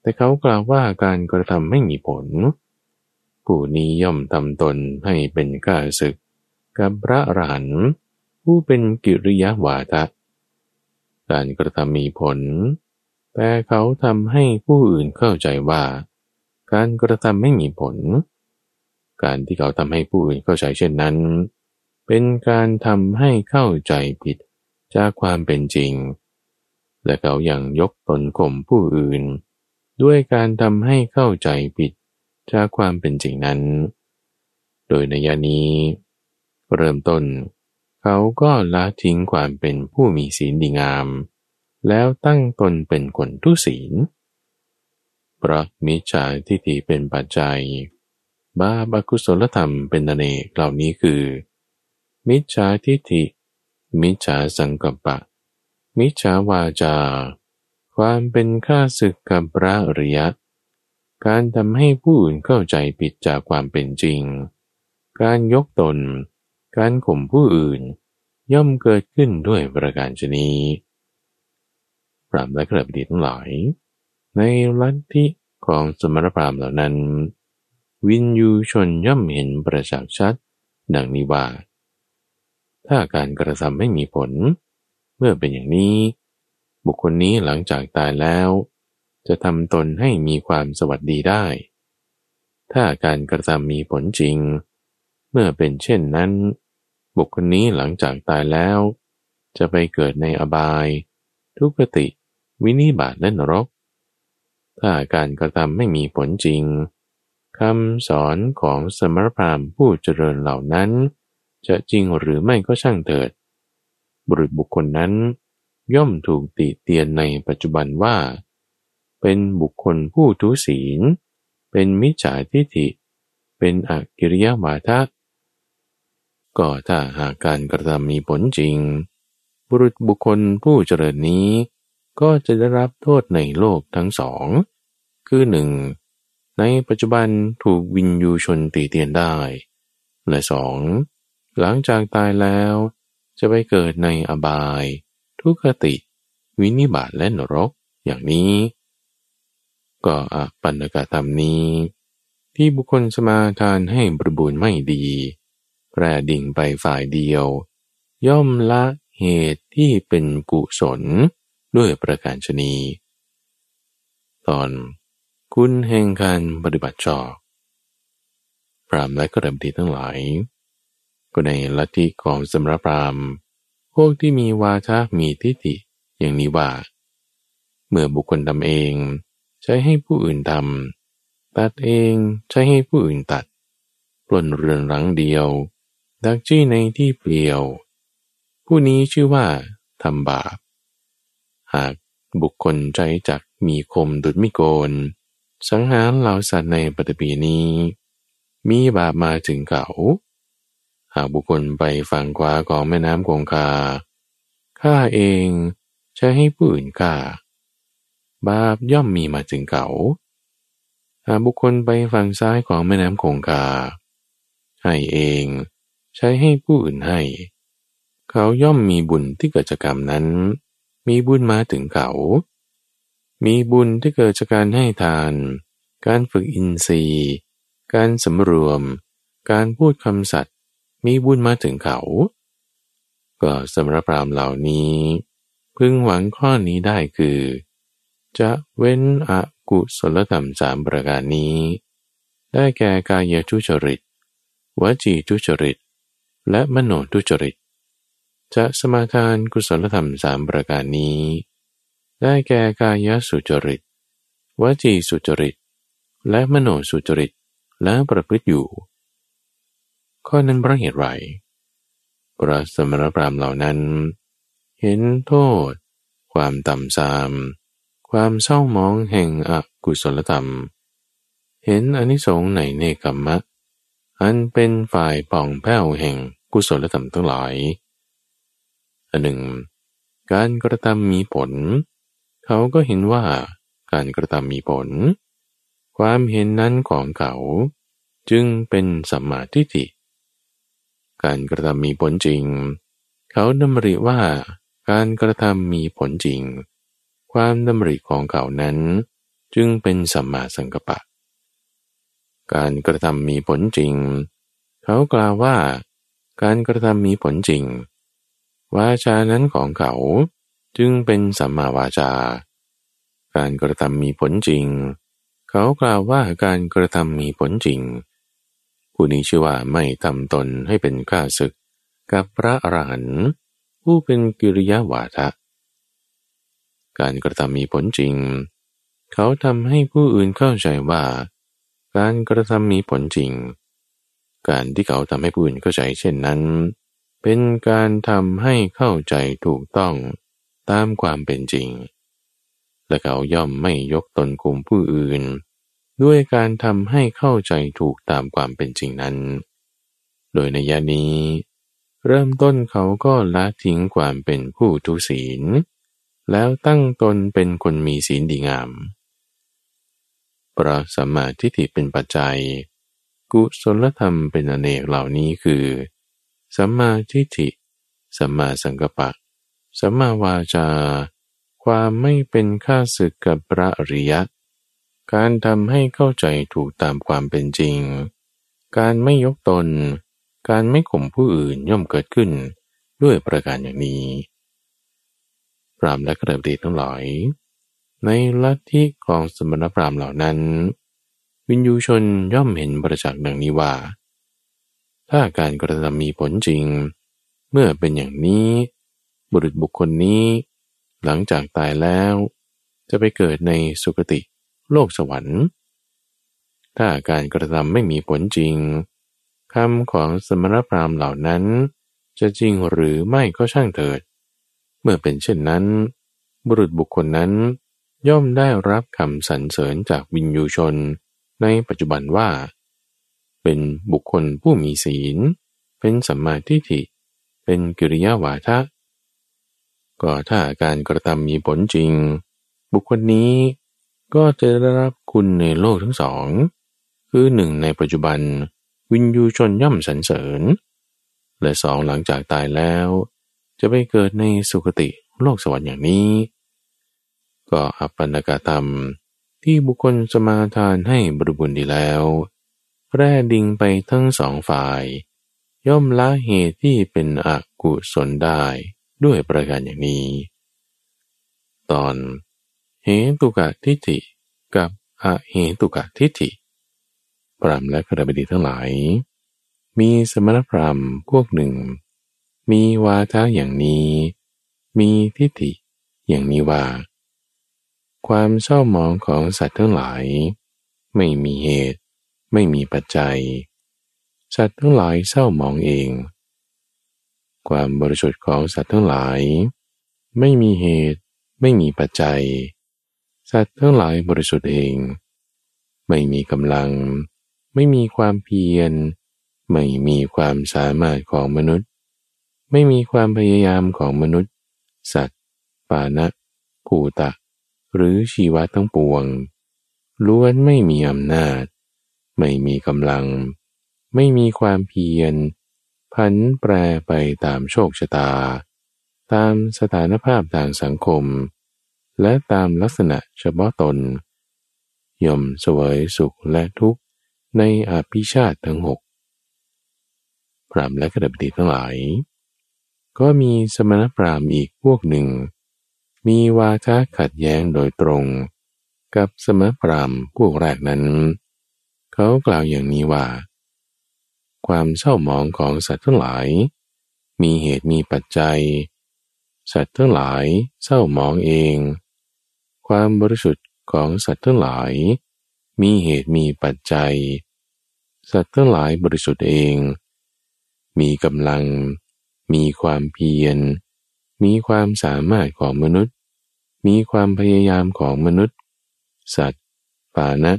แต่เขากล่าวว่าการกระทำไม่มีผล ผู้นี้ย่อมทำตนให้เป็นก้าศึก กับพระอรหันต์ผู้เป็นกิริยาวาทะการกระทำมีผล แต่เขาทำให้ผู้อื่นเข้าใจว่า การกระทำไม่มีผล การที่เขาทำให้ผู้อื่นเข้าใจเช่นนั้น เป็นการทำให้เข้าใจผิดจากความเป็นจริง และเขายัางยกตนข่มผู้อื่น ด้วยการทำให้เข้าใจผิดจากความเป็นจริงนั้น โดยในยานี้ เริ่มต้น เขาก็ละทิ้งความเป็นผู้มีศีลดีงาม แล้วตั้งตนเป็นคนทุศีล พราะมิจฉาทิฏฐิเป็นปัจจัย บาปอกุศลธรรมเป็นอเนกเหล่านี้คือ มิจฉาทิฏฐิ มิจฉาสังกัปปะ มิจฉาวาจา ความเป็นข้าศึกกับพระอริยะ การทำให้ผู้อื่นเข้าใจผิดจากความเป็นจริง การยกตน การข่มผู้อื่น ย่อมเกิดขึ้นด้วยประการชนีปรามและกระบิดทั้งหลาย ในลัทธิของสมรพราหมณ์เหล่านั้น วินยูชนย่อมเห็นประจักษ์ชัด ดังนี้ว่า ถ้าการกระทำไม่มีผล เมื่อเป็นอย่างนี้ บุคคลนี้หลังจากตายแล้ว จะทำตนให้มีความสวัสดีได้ ถ้าการกระทำมีผลจริง เมื่อเป็นเช่นนั้น บุคคลนี้หลังจากตายแล้ว จะไปเกิดในอบาย ทุกติ วินิบาตและนรก ถ้าการกระทำไม่มีผลจริงคำสอนของสมรพราหมณ์ผู้เจริญเหล่านั้น จะจริงหรือไม่ก็ช่างเถิด บุรุษบุคคลนั้น ย่อมถูกติเตียนในปัจจุบันว่า เป็นบุคคลผู้ทุศีล เป็นมิจฉาทิฏฐิ เป็นอกิริยาวาทะก็ถ้าหากการกระทำมีผลจริง บุรุษบุคคลผู้เจริญนี้ ก็จะได้รับโทษในโลกทั้งสอง คือหนึ่งในปัจจุบันถูกวินยูชนตีเตียนได้ และสองหลังจากตายแล้ว จะไปเกิดในอบาย ทุกขติ วินิบาตและนรกอย่างนี้ ก็อปันกธรรมนี้ ที่บุคคลสมาทานให้บริบูรณ์ไม่ดีแปรดิ่งไปฝ่ายเดียว ย่อมละเหตุที่เป็นกุศล ด้วยประการชนีตอนคุณแห่งการปฏิบัติชอบพรามและกระดับดีทั้งหลาย ก็ในลัทธิของสมรพรามพวกที่มีวาทะมีทิฏฐิอย่างนี้ว่า เมื่อบุคคลทำเอง ใช้ให้ผู้อื่นทำตัดเองใช้ให้ผู้อื่นตัดปล้นเรือนรังเดียว ดักจี้ในที่เปลี่ยว ผู้นี้ชื่อว่าทำบาปากบุคคลใจจักมีคมดุดมิโกน สังหารเหล่าสัตว์ในปฐพีนี้ มีบาปมาถึงเขา หากบุคคลไปฝั่งขวาของแม่น้ำคงคาข้าเองใช้ให้ผู้อื่นฆ่า บาปย่อมมีมาถึงเขา หากบุคคลไปฝั่งซ้ายของแม่น้ำคงคา ให้เองใช้ให้ผู้อื่นให้ เขาย่อมมีบุญที่เกิดจากกรรมนั้น มีบุญมาถึงเขา มีบุญที่เกิดจากการให้ทาน การฝึกอินทรีย์ การสำรวม การพูดคำสัตย์ มีบุญมาถึงเขา ก็สำหรับพรามเหล่านี้ พึงหวังข้อนี้ได้คือ จะเว้นอกุศลธรรมสามประการนี้ ได้แก่กายทุจริต วจีทุจริต และมโนทุจริต จะสมาทานกุศลธรรมสามประการนี้ ได้แก่กายสุจริต วจีสุจริต และมโนสุจริตและประพฤติอยู่ ข้อนั้นเพราะเหตุไรพระสมณพราหมณ์เหล่านั้น เห็นโทษ ความต่ำทราม ความเศร้ามองแห่งอกุศลธรรม เห็นอนิสงส์ในเนกัมมะ อันเป็นฝ่ายป่องแผ้วแห่งกุศลธรรมทั้งหลาย อันหนึ่ง การกระทำมีผล เขาก็เห็นว่าการกระทำมีผล ความเห็นนั้นของเขา จึงเป็นสัมมาทิฏฐิ การกระทำมีผลจริง เขาดำริว่าการกระทำมีผลจริง ความดำริของเขานั้น จึงเป็นสัมมาสังกัปปะ การกระทำมีผลจริง เขากล่าวว่า การกระทำมีผลจริง วาจานั้นของเขาจึงเป็นสัมมาวาจา การกระทำมีผลจริง เขากล่าวว่าการกระทำมีผลจริง ผู้นี้ชื่อว่าไม่ทำตนให้เป็นข้าศึกกับพระอรหันต์ผู้เป็นกิริยาวาทะ การกระทำมีผลจริง เขาทำให้ผู้อื่นเข้าใจว่า การกระทำมีผลจริง การที่เขาทำให้ผู้อื่นเข้าใจเช่นนั้น เป็นการทำให้เข้าใจถูกต้องตามความเป็นจริง และเขาย่อมไม่ยกตนคุมผู้อื่น ด้วยการทำให้เข้าใจถูกตามความเป็นจริงนั้น โดยในยานี้ เริ่มต้นเขาก็ละทิ้งความเป็นผู้ทุศีล แล้วตั้งตนเป็นคนมีศีลดีงามพระสัมมาทิฏฐิเป็นปัจจัย กุศลธรรมเป็นอเนกเหล่านี้คือ สัมมาทิฏฐิ สัมมาสังกัปปะ สัมมาวาจา ความไม่เป็นข้าศึกกับพระอริยะ การทำให้เข้าใจถูกตามความเป็นจริง การไม่ยกตน การไม่ข่มผู้อื่นย่อมเกิดขึ้นด้วยประการอย่างนี้พรามและกระเดีทั้งหลาย ในลัทธิของสมณพราหมณ์เหล่านั้น วินยูชนย่อมเห็นประจักษ์ดังนี้ว่า ถ้าการกระทำมีผลจริง เมื่อเป็นอย่างนี้ บุรุษบุคคลนี้ หลังจากตายแล้ว จะไปเกิดในสุคติโลกสวรรค์ ถ้าการกระทำไม่มีผลจริงคำของสมณพราหมณ์เหล่านั้น จะจริงหรือไม่ก็ช่างเถิด เมื่อเป็นเช่นนั้น บุรุษบุคคลนั้น ย่อมได้รับคำสรรเสริญจากวินยูชน ในปัจจุบันว่า เป็นบุคคลผู้มีศีล เป็นสัมมาทิฏฐิ เป็นกิริยาวาทะ ก็ถ้าการกระทำมีผลจริง บุคคลนี้ก็จะได้รับคุณในโลกทั้งสอง คือหนึ่งในปัจจุบันวินยูชนย่อมสรรเสริญ และสองหลังจากตายแล้ว จะไปเกิดในสุคติโลกสวรรค์อย่างนี้ ก็อัปปนกธรรมที่บุคคลสมาทานให้บริบูรณ์ดีแล้ว แร่ดิงไปทั้งสองฝ่าย ย่อมละเหตุที่เป็นอกุศลได้ด้วยประการอย่างนี้ ตอนเหตุกะทิฏฐิกับอเหตุกะทิฏฐิ พรามและคระบดีทั้งหลาย มีสมณพราหมณ์พวกหนึ่ง มีวาทะอย่างนี้ มีทิฏฐิอย่างนี้ว่า ความเศร้าหมองของสัตว์ทั้งหลาย ไม่มีเหตุ ไม่มีปัจจัย สัตว์ทั้งหลายเศร้าหมองเอง ความบริสุทธิ์ของสัตว์ทั้งหลาย ไม่มีเหตุ ไม่มีปัจจัย สัตว์ทั้งหลายบริสุทธิ์เอง ไม่มีกำลัง ไม่มีความเพียร ไม่มีความสามารถของมนุษย์ ไม่มีความพยายามของมนุษย์ สัตว์ ปานะภูตะ หรือชีวะทั้งปวงล้วนไม่มีอำนาจ ไม่มีกำลัง ไม่มีความเพียรพันแปรไปตามโชคชะตา ตามสถานภาพทางสังคม และตามลักษณะเฉพาะตน ย่อมสวยสุขและทุกข์ในอภิชาติทั้งหกพรามและกระดับดีทั้งหลาย ก็มีสมณพราหมณ์อีกพวกหนึ่ง มีวาทะขัดแย้งโดยตรง กับสมณพรามพวกแรกนั้น เขากล่าวอย่างนี้ว่า ความเศร้าหมองของสัตว์ทั้งหลาย มีเหตุมีปัจจัย สัตว์ทั้งหลายเศร้าหมองเอง ความบริสุทธิ์ของสัตว์ทั้งหลาย มีเหตุมีปัจจัย สัตว์ทั้งหลายบริสุทธิ์เอง มีกำลัง มีความเพียร มีความสามารถของมนุษย์ มีความพยายามของมนุษย์ สัตว์ปานะ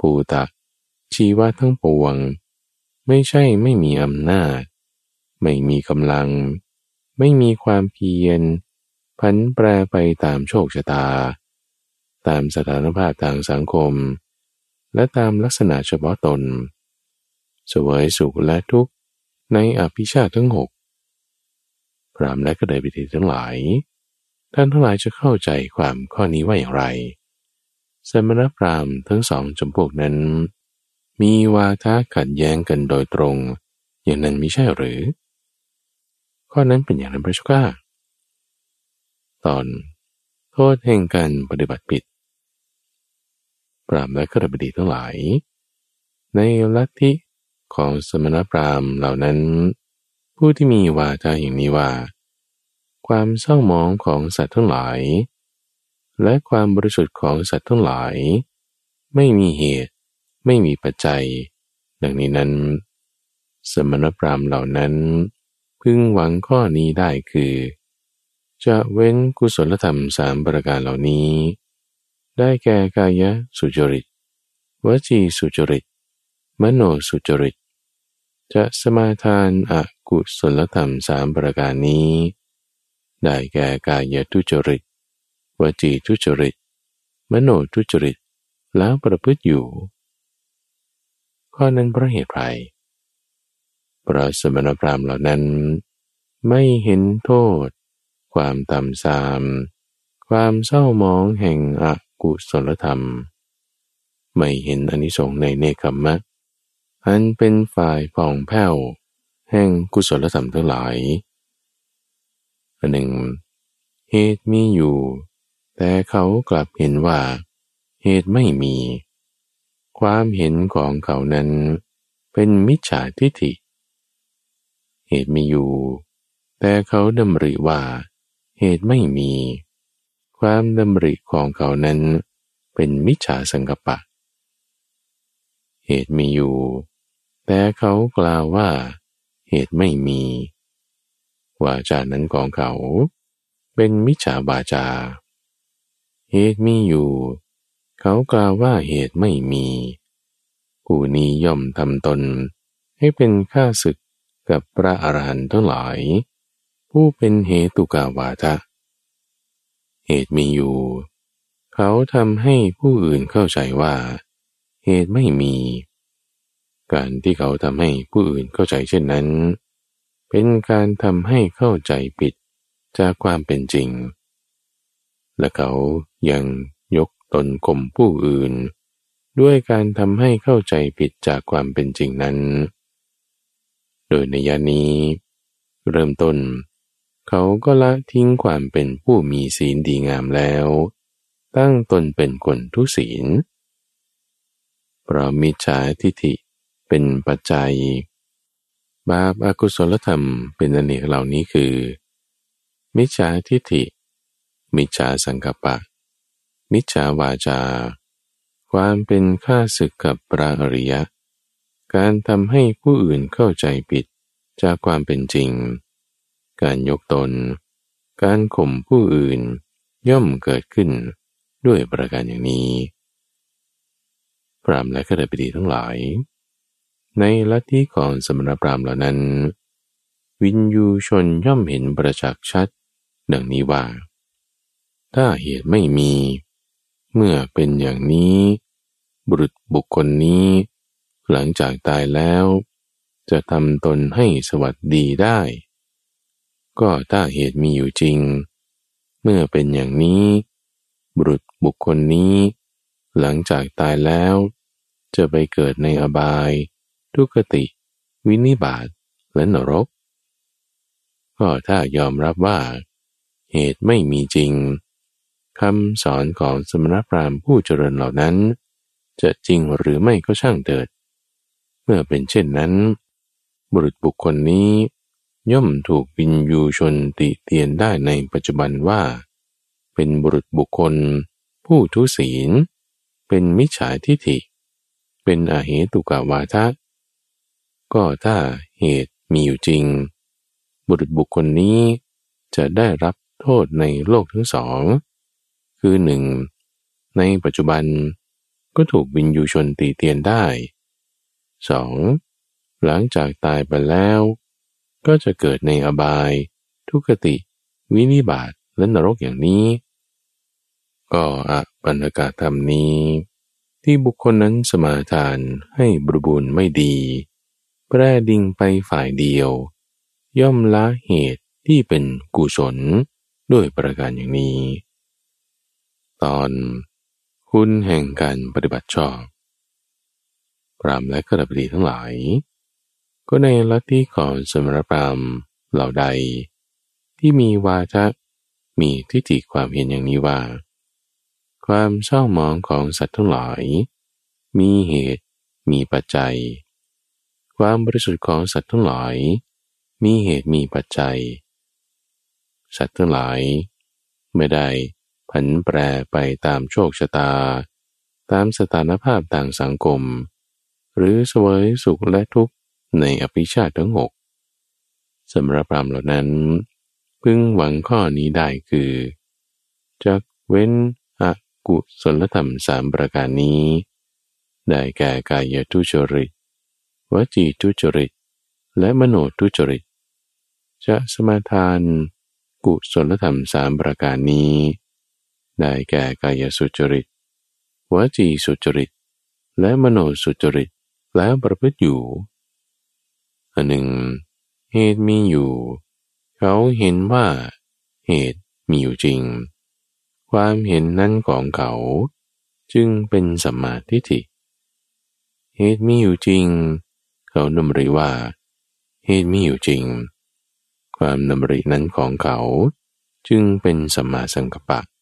ภูตะ ชีวะทั้งปวง ไม่ใช่ไม่มีอำนาจ ไม่มีกำลัง ไม่มีความเพียรพันแปรไปตามโชคชะตา ตามสถานภาพทางสังคม และตามลักษณะเฉพาะตน สวยสุขและทุกข์ในอภิชาติทั้งหกพรามและก็ได้ปิธีทั้งหลาย ท่านทั้งหลายจะเข้าใจความข้อนี้ว่าอย่างไร สมณพราหมณ์ทั้งสองจำพวกนั้น มีวาทะขัดแย้งกันโดยตรง อย่างนั้นมิใช่หรือ ข้อนั้นเป็นอย่างนั้นพระเจ้าข้าตอนโทษแห่งการปฏิบัติผิด ปรามและขรบดีทั้งหลาย ในลัทธิของสมณพราหมณ์เหล่านั้น ผู้ที่มีวาทะอย่างนี้ว่า ความเศร้ามองของสัตว์ทั้งหลาย และความบริสุทธิ์ของสัตว์ทั้งหลาย ไม่มีเหตุ ไม่มีปัจจัย ดังนี้นั้น สมณพราหมณ์เหล่านั้น พึงหวังข้อนี้ได้คือ จะเว้นกุศลธรรมสามประการเหล่านี้ ได้แก่กายสุจริตวจีสุจริต มโนสุจริต จะสมาทานอกุศลธรรมสามประการนี้ ได้แก่กายทุจริต วจีทุจริต มโนทุจริต แล้วประพฤติอยู่ ข้อนั้นเพราะเหตุไรพระสมณพราหมณ์เหล่านั้น ไม่เห็นโทษ ความต่ำทราม ความเศร้ามองแห่งอกุศลธรรม ไม่เห็นอนิสงส์ในเนคขมะอันเป็นฝ่ายผ่องแผ้ว แห่งกุศลธรรมทั้งหลายอันหนึ่ง เหตุมีอยู่ แต่เขากลับเห็นว่า เหตุไม่มี ความเห็นของเขานั้นเป็นมิจฉาทิฏฐิ เหตุมีอยู่ แต่เขาดำริว่า เหตุไม่มี ความดำริของเขานั้นเป็นมิจฉาสังกปะ เหตุมีอยู่ แต่เขากล่าวว่า เหตุไม่มี วาจานั้นของเขา เป็นมิจฉาบาจา เหตุมีอยู่ เขากล่าวว่าเหตุไม่มีผู้นี้ย่อมทำตน ให้เป็นข้าศึกกับพระอรหันต์ทั้งหลาย ผู้เป็นเหตุกาวาทะ เหตุมีอยู่ เขาทำให้ผู้อื่นเข้าใจว่า เหตุไม่มี การที่เขาทำให้ผู้อื่นเข้าใจเช่นนั้น เป็นการทำให้เข้าใจผิดจากความเป็นจริง และเขายัง ตนข่มผู้อื่น ด้วยการทำให้เข้าใจผิดจากความเป็นจริงนั้น โดยในยานี้ เริ่มต้น เขาก็ละทิ้งความเป็นผู้มีศีลดีงามแล้ว ตั้งตนเป็นคนทุศีลเพราะมิจฉาทิฐิเป็นปัจจัย บาปอากุศลธรรมเป็นอเนกเหล่านี้คือ มิจฉาทิฐิ มิจฉาสังกปะ มิจฉาวาจา ความเป็นข้าศึกกับพระอริยะ การทำให้ผู้อื่นเข้าใจผิดจากความเป็นจริง การยกตน การข่มผู้อื่นย่อมเกิดขึ้นด้วยประการอย่างนี้ พรามและขดบดีทั้งหลาย ในลัทธิของสมณพราหมณ์เหล่านั้น วินยูชนย่อมเห็นประจักษ์ชัด ดังนี้ว่า ถ้าเหตุไม่มี เมื่อเป็นอย่างนี้ บุรุษบุคคลนี้ หลังจากตายแล้ว จะทำตนให้สวัสดีได้ ก็ถ้าเหตุมีอยู่จริง เมื่อเป็นอย่างนี้ บุรุษบุคคลนี้ หลังจากตายแล้ว จะไปเกิดในอบาย ทุกติ วินิบาตและนรก ก็ถ้ายอมรับว่า เหตุไม่มีจริง คำสอนของสมณพราหมณ์ผู้เจริญเหล่านั้น จะจริงหรือไม่ก็ช่างเถิด เมื่อเป็นเช่นนั้น บุรุษบุคคลนี้ ย่อมถูกวินยูชนติเตียนได้ในปัจจุบันว่า เป็นบุรุษบุคคล ผู้ทุศีล เป็นมิจฉาทิฐิ เป็นอาเหตุกาวาทะ ก็ถ้าเหตุมีอยู่จริง บุรุษบุคคลนี้จะได้รับโทษในโลกทั้งสอง คือหนึ่งในปัจจุบันก็ถูกวินยูชนตีเตียนได้ 2. หลังจากตายไปแล้ว ก็จะเกิดในอบาย ทุกติ วินิบาตและนรกอย่างนี้ ก็อะปัญกาธรรมนี้ ที่บุคคลนั้นสมาทานให้บริบูรณ์ไม่ดี แปรดิ่งไปฝ่ายเดียว ย่อมละเหตุที่เป็นกุศลด้วยประการอย่างนี้ ตอนคุณแห่งการปฏิบัติชอบพรามและกระบดีทั้งหลาย ก็ในลัทธิของสมรพรามเหล่าใด ที่มีวาทะมีทิฏฐิความเห็นอย่างนี้ว่า ความเศร้ามองของสัตว์ทั้งหลาย มีเหตุ มีปัจจัย ความบริสุทธิ์ของสัตว์ทั้งหลาย มีเหตุมีปัจจัย สัตว์ทั้งหลาย ไม่ได้ ผันแปรไปตามโชคชะตา ตามสถานภาพต่างสังคม หรือสวยสุขและทุกข์ในอภิชาติทั้งหกสำหรับพรามเหล่านั้น พึงหวังข้อนี้ได้คือจากเว้นอกุศลธรรมสามประการนี้ ได้แก่กายทุจริตวจีทุจริต และมโนทุจริต จะสมาทาน กุศลธรรมสามประการนี้ ได้แก่กายสุจริตวจีสุจริต และมโนสุจริต แล้วประพฤติอยู่ อันหนึ่ง เหตุมีอยู่ เขาเห็นว่าเหตุมีอยู่จริง ความเห็นนั้นของเขา จึงเป็นสัมมาทิฏฐิ เหตุมีอยู่จริง เขาดำริว่า เหตุมีอยู่จริง ความดำรินั้นของเขา จึงเป็นสัมมาสังกัปปะเ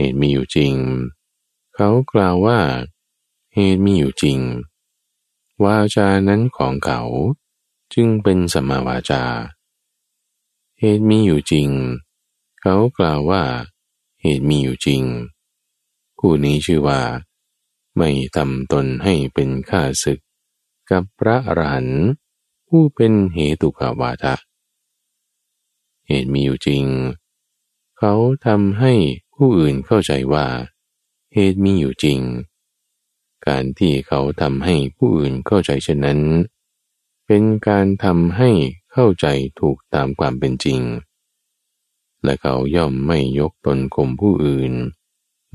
เหตุมีอยู่จริง เขากล่าวว่า เหตุมีอยู่จริง วาจานั้นของเขาจึงเป็นสัมมาวาจา เหตุมีอยู่จริง เขากล่าวว่า เหตุมีอยู่จริง ผู้นี้ชื่อว่า ไม่ทำตนให้เป็นข้าศึก กับพระอรหันต์ผู้เป็นเหตุกาวาทะเหตุมีอยู่จริง เขาทำให้ ผู้อื่นเข้าใจว่า เหตุมีอยู่จริง การที่เขาทำให้ผู้อื่นเข้าใจเช่นนั้น เป็นการทำให้เข้าใจถูกตามความเป็นจริง และเขาย่อมไม่ยกตนข่มผู้อื่น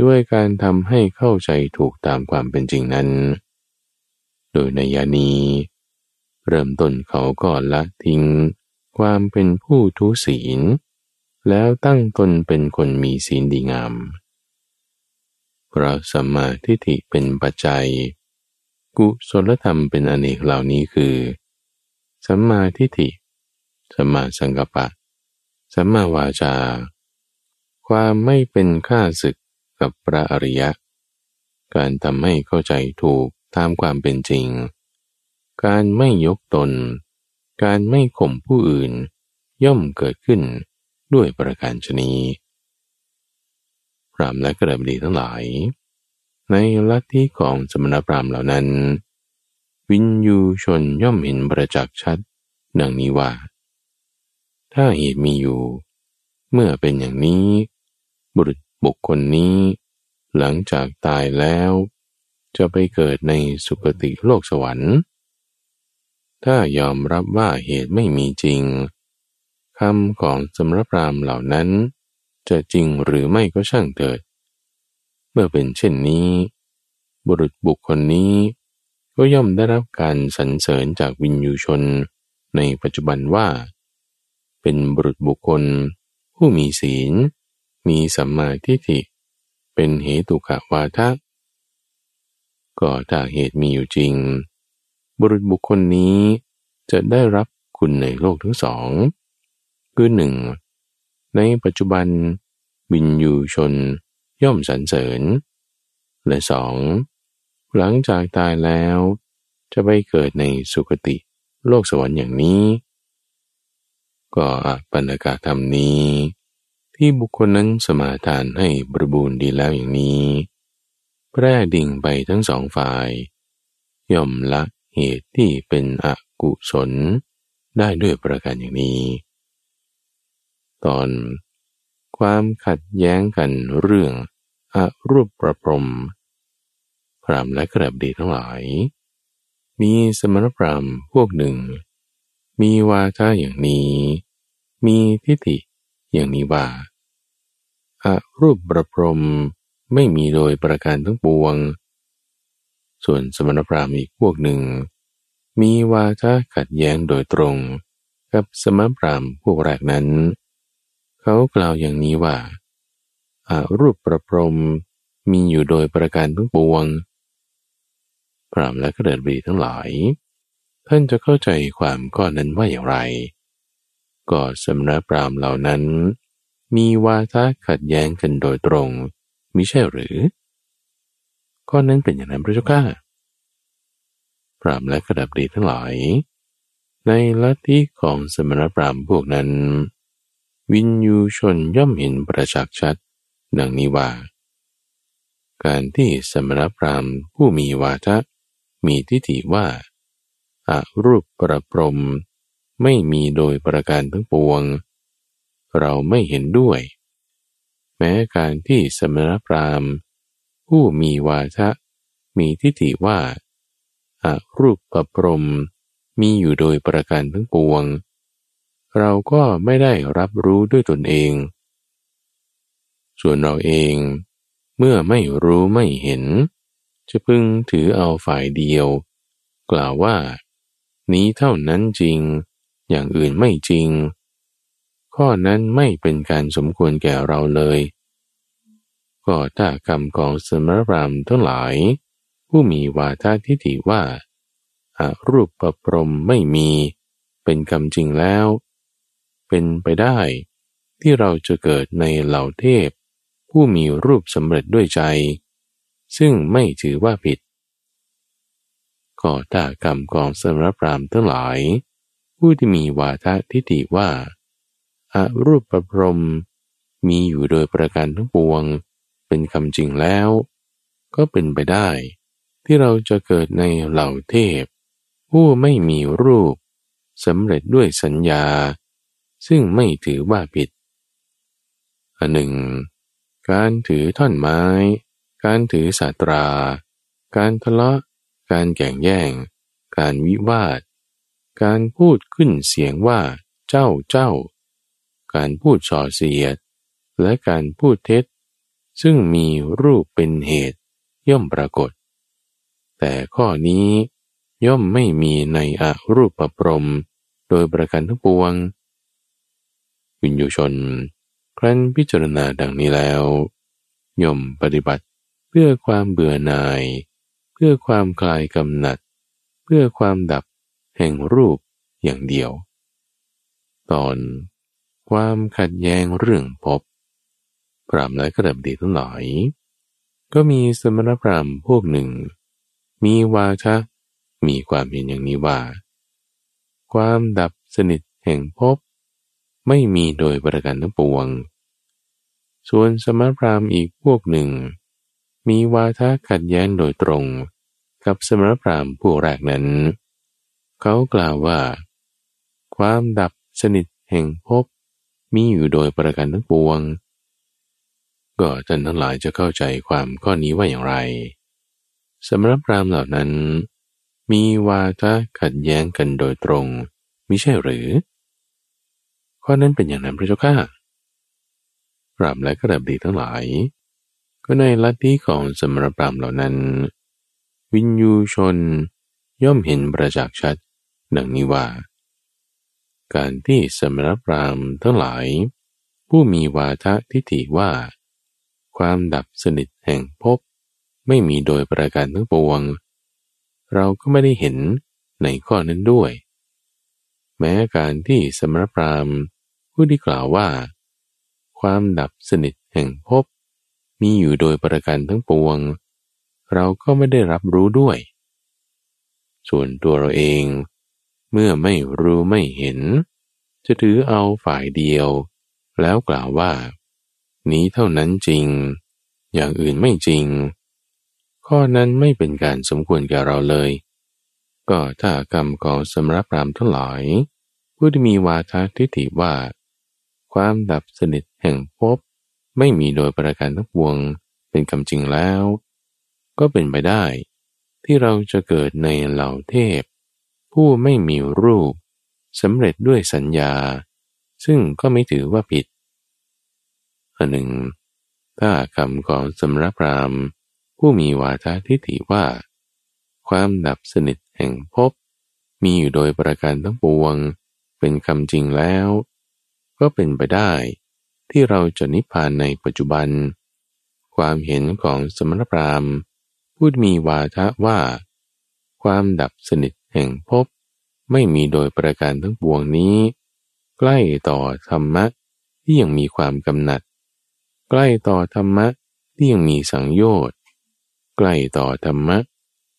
ด้วยการทำให้เข้าใจถูกตามความเป็นจริงนั้น โดยในยานีเริ่มต้นเขาก็ละทิ้งความเป็นผู้ทุศีล แล้วตั้งตนเป็นคนมีศีลดีงามพราะสัมมาทิฏฐิเป็นปัจจัย กุศลธรรมเป็นอเนกเหล่านี้คือ สัมมาทิฏฐิ สัมมาสังกัปปะ สัมมาวาจา ความไม่เป็นข้าศึกกับพระอริยะ การทำให้เข้าใจถูกตามความเป็นจริง การไม่ยกตน การไม่ข่มผู้อื่น ย่อมเกิดขึ้น ด้วยประการชนีพรามและกระบดีทั้งหลาย ในลัทธิของสมณพราหมณ์เหล่านั้น วินยูชนย่อมเห็นประจักษ์ชัดดังนี้ว่า ถ้าเหตุมีอยู่ เมื่อเป็นอย่างนี้ บุรุษบุคคลนี้ หลังจากตายแล้ว จะไปเกิดในสุคติโลกสวรรค์ ถ้ายอมรับว่าเหตุไม่มีจริง คำของสมณพรามเหล่านั้น จะจริงหรือไม่ก็ช่างเถิด เมื่อเป็นเช่นนี้ บุรุษบุคคลนี้ ก็ย่อมได้รับการสรรเสริญจากวินยูชนในปัจจุบันว่า เป็นบุรุษบุคคล ผู้มีศีล มีสัมมาทิฏฐิ เป็นเหตุขาวาทะก็ถ้าเหตุมีอยู่จริง บุรุษบุคคลนี้จะได้รับคุณในโลกทั้งสอง คือหนึ่งในปัจจุบันวินยูชนย่อมสรรเสริญ และสองหลังจากตายแล้ว จะไปเกิดในสุคติโลกสวรรค์อย่างนี้ ก็อปัญกาธรรมนี้ ที่บุคคลนั้นสมาทานให้บริบูรณ์ดีแล้วอย่างนี้แพร่ดิ่งไปทั้งสองฝ่าย ย่อมละเหตุที่เป็นอกุศลได้ด้วยประการอย่างนี้ ตอน ความขัดแย้งกันเรื่องอรูปประพรม พรามและกระบดีทั้งหลาย มีสมณพราหม์พวกหนึ่ง มีวาทะอย่างนี้ มีทิฏฐิอย่างนี้ว่าอารูปประพรมไม่มีโดยประการทั้งปวง ส่วนสมณพราหมณ์อีกพวกหนึ่ง มีวาทะขัดแย้งโดยตรง กับสมณพราหมณ์พวกแรกนั้น เขากล่าวอย่างนี้ว่าอารูปประพรมมีอยู่โดยประการทั้งปวง พรามและกระเดิดบีทั้งหลาย ท่านจะเข้าใจความก้อนนั้นว่าอย่างไร ก็สำนักพรามเหล่านั้น มีวาทะขัดแย้งกันโดยตรงมิใช่หรือข้อนั้นเป็นอย่างนั้นพระเจ้าข้าพรามและกระดับดีทั้งหลาย ในลัทธิของสมณพราหมณ์พวกนั้น วินยูชนย่อมเห็นประจักษ์ชัด ดังนี้ว่า การที่สมณพราหมณ์ผู้มีวาทะ มีทิฏฐิว่าอารูปประพรมไม่มีโดยประการทั้งปวง เราไม่เห็นด้วย แม้การที่สมณพราหมณ์ ผู้มีวาทะ มีทิฏฐิว่าอารูปประพรมมีอยู่โดยประการทั้งปวง เราก็ไม่ได้รับรู้ด้วยตนเอง ส่วนเราเองเมื่อไม่รู้ไม่เห็น จะพึงถือเอาฝ่ายเดียว กล่าวว่า นี้เท่านั้นจริง อย่างอื่นไม่จริง ข้อนั้นไม่เป็นการสมควรแก่เราเลย ก็ถ้ากรรมของสมรรามทั้งหลาย ผู้มีวาทาทิฏฐิว่าอารูปประพรมไม่มี เป็นคำจริงแล้ว เป็นไปได้ ที่เราจะเกิดในเหล่าเทพ ผู้มีรูปสำเร็จด้วยใจ ซึ่งไม่ถือว่าผิดก็ถ้ากรรมของสมรพรามทั้งหลาย ผู้ที่มีวาทะทิฏฐิว่าอารูปประพรมมีอยู่โดยประการทั้งปวง เป็นคำจริงแล้ว ก็เป็นไปได้ ที่เราจะเกิดในเหล่าเทพ ผู้ไม่มีรูปสำเร็จด้วยสัญญา ซึ่งไม่ถือว่าผิดอันหนึ่ง การถือท่อนไม้ การถือสาตรา การทะเลาะ การแก่งแย่ง การวิวาท การพูดขึ้นเสียงว่าเจ้าเจ้า การพูดส่อเสียด และการพูดเท็จ ซึ่งมีรูปเป็นเหตุย่อมปรากฏ แต่ข้อนี้ย่อมไม่มีในอรูปประพรมโดยประการทั้งปวง วิญญูชน ครั้นพิจารณาดังนี้แล้ว ย่อมปฏิบัติเพื่อความเบื่อหน่าย เพื่อความคลายกำหนัด เพื่อความดับแห่งรูปอย่างเดียว ตอนความขัดแย้งเรื่องพบพรามและกระดับดีทั้งหลาย ก็มีสมณพราหมณ์พวกหนึ่ง มีวาทะมีความเห็นอย่างนี้ว่า ความดับสนิทแห่งพบ ไม่มีโดยประการทั้งปวง ส่วนสมณพราหมณ์อีกพวกหนึ่ง มีวาทะขัดแย้งโดยตรงกับสมณพราหมณ์พวกแรกนั้น เขากล่าวว่า ความดับสนิทแห่งภพมีอยู่โดยประการทั้งปวง ก็ท่านทั้งหลายจะเข้าใจความข้อนี้ว่าอย่างไรสำหรับรามเหล่านั้น มีวาทะขัดแย้งกันโดยตรงมิใช่หรือ ข้อนั้นเป็นอย่างนั้นพระเจ้าข้ารามและกระดับดีทั้งหลาย ก็ในลัทธิของสมรปรามเหล่านั้น วินยูชนย่อมเห็นประจักษ์ชัดดังนี้ว่า การที่สมณพรามทั้งหลาย ผู้มีวาทะทิฏฐิว่า ความดับสนิทแห่งภพไม่มีโดยประการทั้งปวง เราก็ไม่ได้เห็นในข้อนั้นด้วย แม้การที่สมณพรามณ์ ผู้ที่กล่าวว่า ความดับสนิทแห่งภพมีอยู่โดยประการทั้งปวง เราก็ไม่ได้รับรู้ด้วย ส่วนตัวเราเอง เมื่อไม่รู้ไม่เห็น จะถือเอาฝ่ายเดียว แล้วกล่าวว่า นี้เท่านั้นจริง อย่างอื่นไม่จริง ข้อนั้นไม่เป็นการสมควรแก่เราเลย ก็ถ้ากรรมของสมรับรามทั้งหลายผู้ที่มีวาทะทิฏฐิว่า ความดับสนิทแห่งภพไม่มีโดยประการทั้งปวงเป็นคำจริงแล้ว ก็เป็นไปได้ ที่เราจะเกิดในเหล่าเทพ ผู้ไม่มีรูปสำเร็จด้วยสัญญา ซึ่งก็ไม่ถือว่าผิดอันหนึ่ง ถ้าคำของสมรพรามผู้มีวาททิฏฐิว่า ความดับสนิทแห่งภพมีอยู่โดยประการทั้งปวง เป็นคำจริงแล้ว ก็เป็นไปได้ ที่เราจะนิพพานในปัจจุบัน ความเห็นของสมณพราหมณ์ผู้มีวาทะว่า ความดับสนิทแห่งภพไม่มีโดยประการทั้งปวงนี้ ใกล้ต่อธรรมะที่ยังมีความกำหนัด ใกล้ต่อธรรมะที่ยังมีสังโยชน์ใกล้ต่อธรรมะ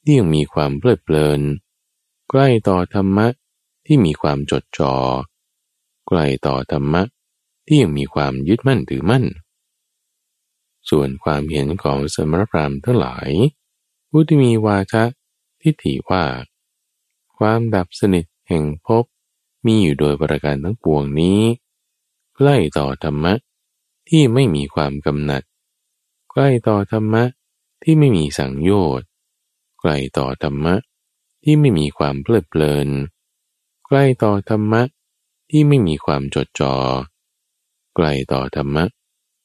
ที่ยังมีความเพลิดเพลิน ใกล้ต่อธรรมะที่มีความจดจอ่ อใกล้ต่อธรรมะที่ยังมีความยึดมั่นถือมั่น ส่วนความเห็นของสมรพรามทั้งหลาย ผู้ที่มีวาทะทิฏฐิว่า ความดับสนิทแห่งภพมีอยู่โดยประการทั้งปวงนี้ ใกล้ต่อธรรมะที่ไม่มีความกำหนัด ใกล้ต่อธรรมะที่ไม่มีสังโยชน์ใกล้ต่อธรรมะที่ไม่มีความเพลิดเพลิน ใกล้ต่อธรรมะ ที่ไม่มีความจดจอ่อใกล้ต่อธรรมะ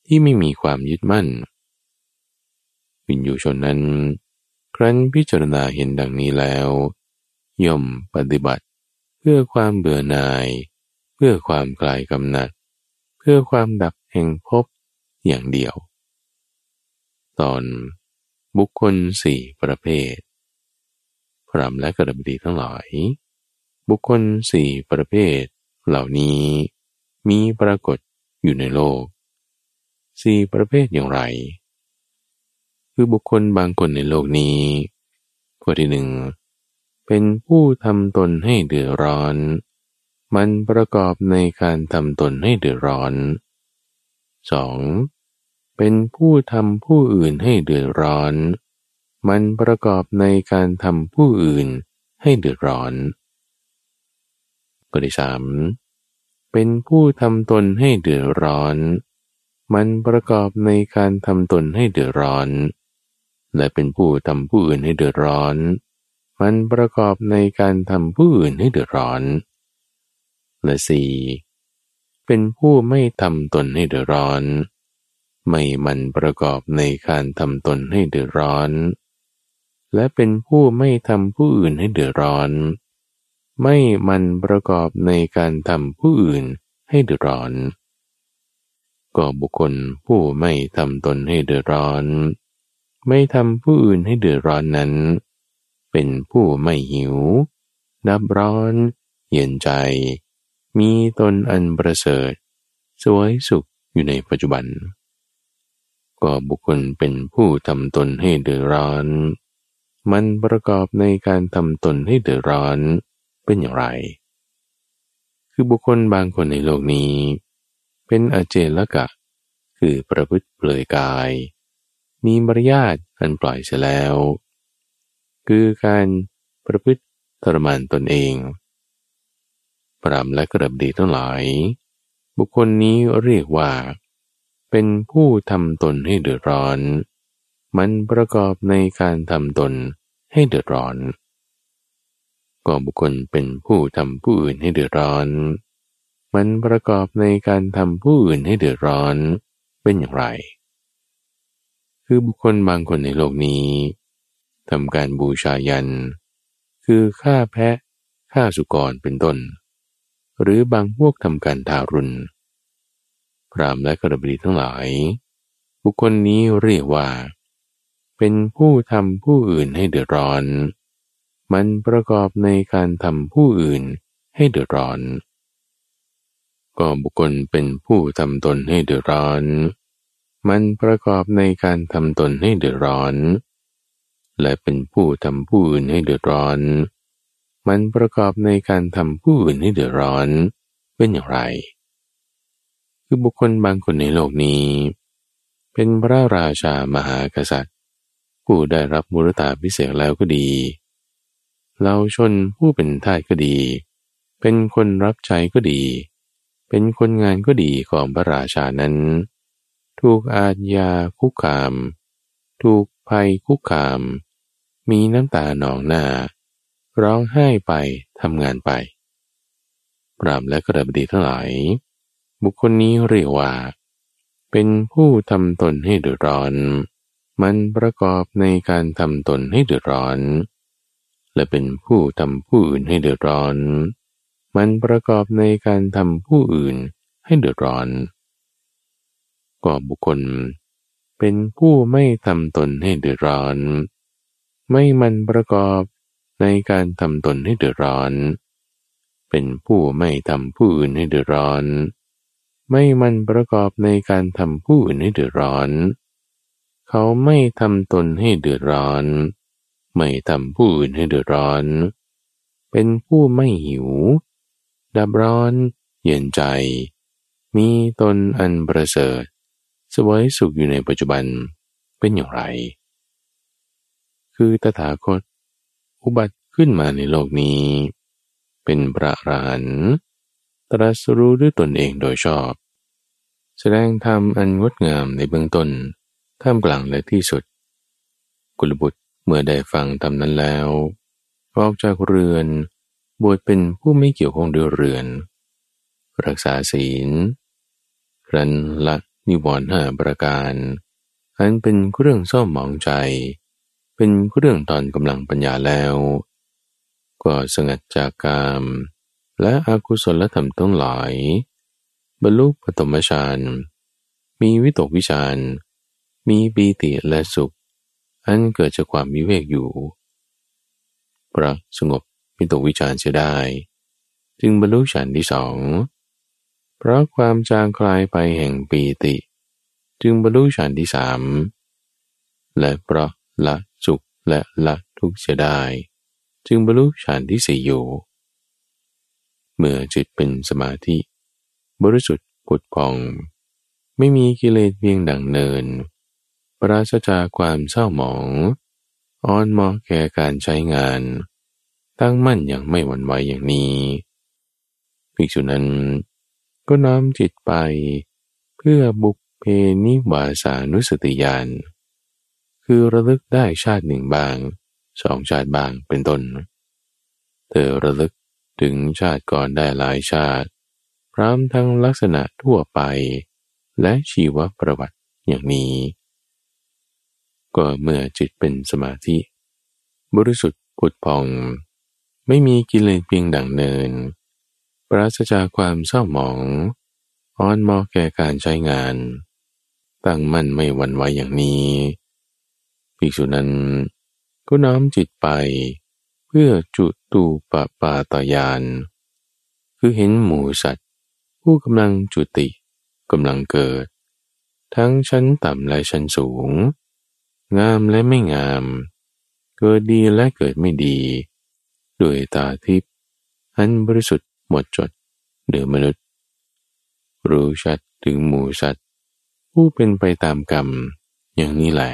ที่ไม่มีความยึดมั่นวิญญูชนนั้น ครั้นพิจารณาเห็นดังนี้แล้ว ย่อมปฏิบัติเพื่อความเบื่อหน่าย เพื่อความคลายกำหนัด เพื่อความดับแห่งภพอย่างเดียว ตอนบุคคลสี่ประเภท พรามและกระดบดีทั้งหลาย บุคคลสี่ประเภท เหล่านี้มีปรากฏอยู่ในโลกสี่ประเภทอย่างไร คือบุคคลบางคนในโลกนี้ข้อที่หนึ่งเป็นผู้ทำตนให้เดือดร้อน มันประกอบในการทำตนให้เดือดร้อน 2. เป็นผู้ทำผู้อื่นให้เดือดร้อน มันประกอบในการทำผู้อื่นให้เดือดร้อน ข้อที่สามเป็นผู้ทำตนให้เดือดร้อน มันประกอบในการทำตนให้เดือดร้อน และเป็นผู้ทำผู้อื่นให้เดือดร้อน มันประกอบในการทำผู้อื่นให้เดือดร้อน และสี่เป็นผู้ไม่ทำตนให้เดือดร้อน ไม่มันประกอบในการทำตนให้เดือดร้อน และเป็นผู้ไม่ทำผู้อื่นให้เดือดร้อน ไม่มันประกอบในการทำผู้อื่นให้เดือดร้อน ก็บุคคลผู้ไม่ทำตนให้เดือดร้อน ไม่ทำผู้อื่นให้เดือดร้อนนั้น เป็นผู้ไม่หิวนับร้อน เย็นใจ มีตนอันประเสริฐ สวยสุขอยู่ในปัจจุบัน ก็บุคคลเป็นผู้ทำตนให้เดือดร้อน มันประกอบในการทำตนให้เดือดร้อน เป็นอย่างไร คือบุคคลบางคนในโลกนี้ เป็นอเจลกะ คือประพฤติเปลือยกาย มีมารยาทอันปล่อยเสียแล้ว คือการประพฤติทรมานตนเอง ปรามและกระบดีทั้งหลาย บุคคลนี้เรียกว่า เป็นผู้ทำตนให้เดือดร้อน มันประกอบในการทำตนให้เดือดร้อน ก็บุคคลเป็นผู้ทำผู้อื่นให้เดือดร้อน มันประกอบในการทำผู้อื่นให้เดือดร้อนเป็นอย่างไร คือบุคคลบางคนในโลกนี้ทำการบูชายัน คือฆ่าแพะฆ่าสุกรเป็นต้น หรือบางพวกทำการทารุณ พรามและกระบดีทั้งหลาย บุคคลนี้เรียกว่า เป็นผู้ทำผู้อื่นให้เดือดร้อน มันประกอบในการทำผู้อื่นให้เดือดร้อน ก็บุคคลเป็นผู้ทำตนให้เดือดร้อน มันประกอบในการทำตนให้เดือดร้อน และเป็นผู้ทำผู้อื่นให้เดือดร้อน มันประกอบในการทำผู้อื่นให้เดือดร้อนเป็นอย่างไร คือบุคคลบางคนในโลกนี้ เป็นพระราชามหากษัตริย์ ผู้ได้รับมุรตาพิเศษแล้วก็ดี เราชนผู้เป็นทาสก็ดี เป็นคนรับใช้ก็ดี เป็นคนงานก็ดีของพระราชานั้น ถูกอาญาคุกคาม ถูกภัยคุกคาม มีน้ำตาหนองหน้า ร้องไห้ไปทำงานไป ปรามและกระบดีทั้งหลาย บุคคลนี้เรียกว่า เป็นผู้ทำตนให้เดือดร้อน มันประกอบในการทำตนให้เดือดร้อน และเป็นผู้ทำผู้อื่นให้เดือดร้อน มันประกอบในการทำผู้อื่นให้เดือดร้อนก็บุคคล เป็นผู้ไม่ทำตนให้เดือดร้อน ไม่มันประกอบในการทำตนให้เดือดร้อน เป็นผู้ไม่ทำผู้อื่นให้เดือดร้อน ไม่มันประกอบในการทำผู้อื่นให้เดือดร้อน เขาไม่ทำตนให้เดือดร้อน ไม่ทำผู้อื่นให้เดือดร้อน เป็นผู้ไม่หิว ดับร้อน เย็นใจ มีตนอันประเสริฐสวยสุขอยู่ในปัจจุบันเป็นอย่างไร คือตถาคต อุบัติขึ้นมาในโลกนี้ เป็นพระอรหันต์ตรัสรู้ด้วยตนเองโดยชอบ แสดงธรรมอันงดงามในเบื้องต้นท่ามกลางและที่สุด กุลบุตร มื่อได้ฟังธรรมนั้นแล้ว ออกจากเรือนบวชเป็นผู้ไม่เกี่ยวข้องด้วยเรือน รักษาศีลรันละนิวรณ์ห้าประการอันเป็นเครื่องซ่อมหมองใจ เป็นเครื่องตอนกำลังปัญญาแล้ว ก็สงัดจากกามและอากุศลธรรมทั้งหลายบรรลุปฐมฌานมีวิตกวิชานมีปีติและสุข อันเกิดจากความมิเวกอยู่ พระสงบวิตกวิจารเสียได้ จึงบรรลุฌานที่สอง เพราะความจางคลายไปแห่งปีติ จึงบรรลุฌานที่สาม และเพราะละสุขและละทุกข์เสียได้ จึงบรรลุฌานที่สี่อยู่ เมื่อจิตเป็นสมาธิ บริสุทธิ์ผุดพอง ไม่มีกิเลสเพียงดังเนิน ปราศจากความเศร้าหมอง อ่อนมาะแก่การใช้งาน ตั้งมั่นอย่างไม่หวั่นไหวอย่างนี้ภิกษุนั้น ก็น้อมจิตไป เพื่อบุกเพนิวาสานุสติญาณคือระลึกได้ชาติหนึ่งบางสองชาติบางเป็นต้น เธอระลึกถึงชาติก่อนได้หลายชาติ พร้อมทั้งลักษณะทั่วไป และชีวประวัติอย่างนี้ ก็เมื่อจิตเป็นสมาธิ บริสุทธิ์ผุดพอง ไม่มีกิเลสเพียงดังเนิน ปราศจากความเศร้าหมอง อ่อนมอแก่การใช้งาน ตั้งมั่นไม่หวั่นไหวอย่างนี้ภิกษุนั้นก็น้อมจิตไป เพื่อจุตูปปาตายาน คือเห็นหมูสัตว์ ผู้กำลังจุติกำลังเกิด ทั้งชั้นต่ำและชั้นสูง งามและไม่งาม เกิดดีและเกิดไม่ดี ด้วยตาทิพย์อันบริสุทธิ์หมดจดเดือมนุษย์ รู้ชัดถึงหมูสัตว์ ผู้เป็นไปตามกรรมอย่างนี้แหละ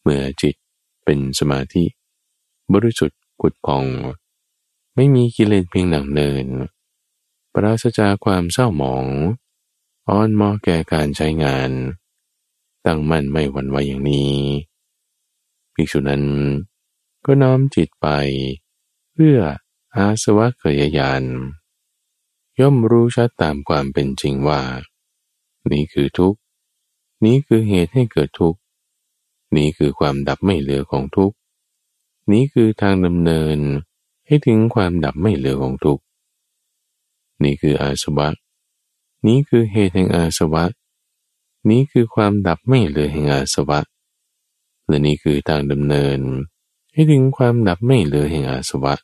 เมื่อจิตเป็นสมาธิ บริสุทธิ์กุดพอง ไม่มีกิเลสเพียงหนังเนิน ปราศจากความเศร้าหมองอ่อนมอแก่การใช้งาน ตั้งมั่นไม่หวั่นไหวอย่างนี้ภิกษุนั้นก็น้อมจิตไป เพื่ออาสวะเกยยานย่อมรู้ชัดตามความเป็นจริงว่า นี่คือทุกข์ นี้คือเหตุให้เกิดทุกข์ นี้คือความดับไม่เหลือของทุกข์ นี้คือทางดำเนินให้ถึงความดับไม่เหลือของทุกข์ นี่คืออาสวะ นี้คือเหตุแห่งอาสวะ นี้คือความดับไม่เหลือแห่งอาสวะ และนี่คือทางดำเนิน ให้ถึงความดับไม่เหลือแห่งอาสวะ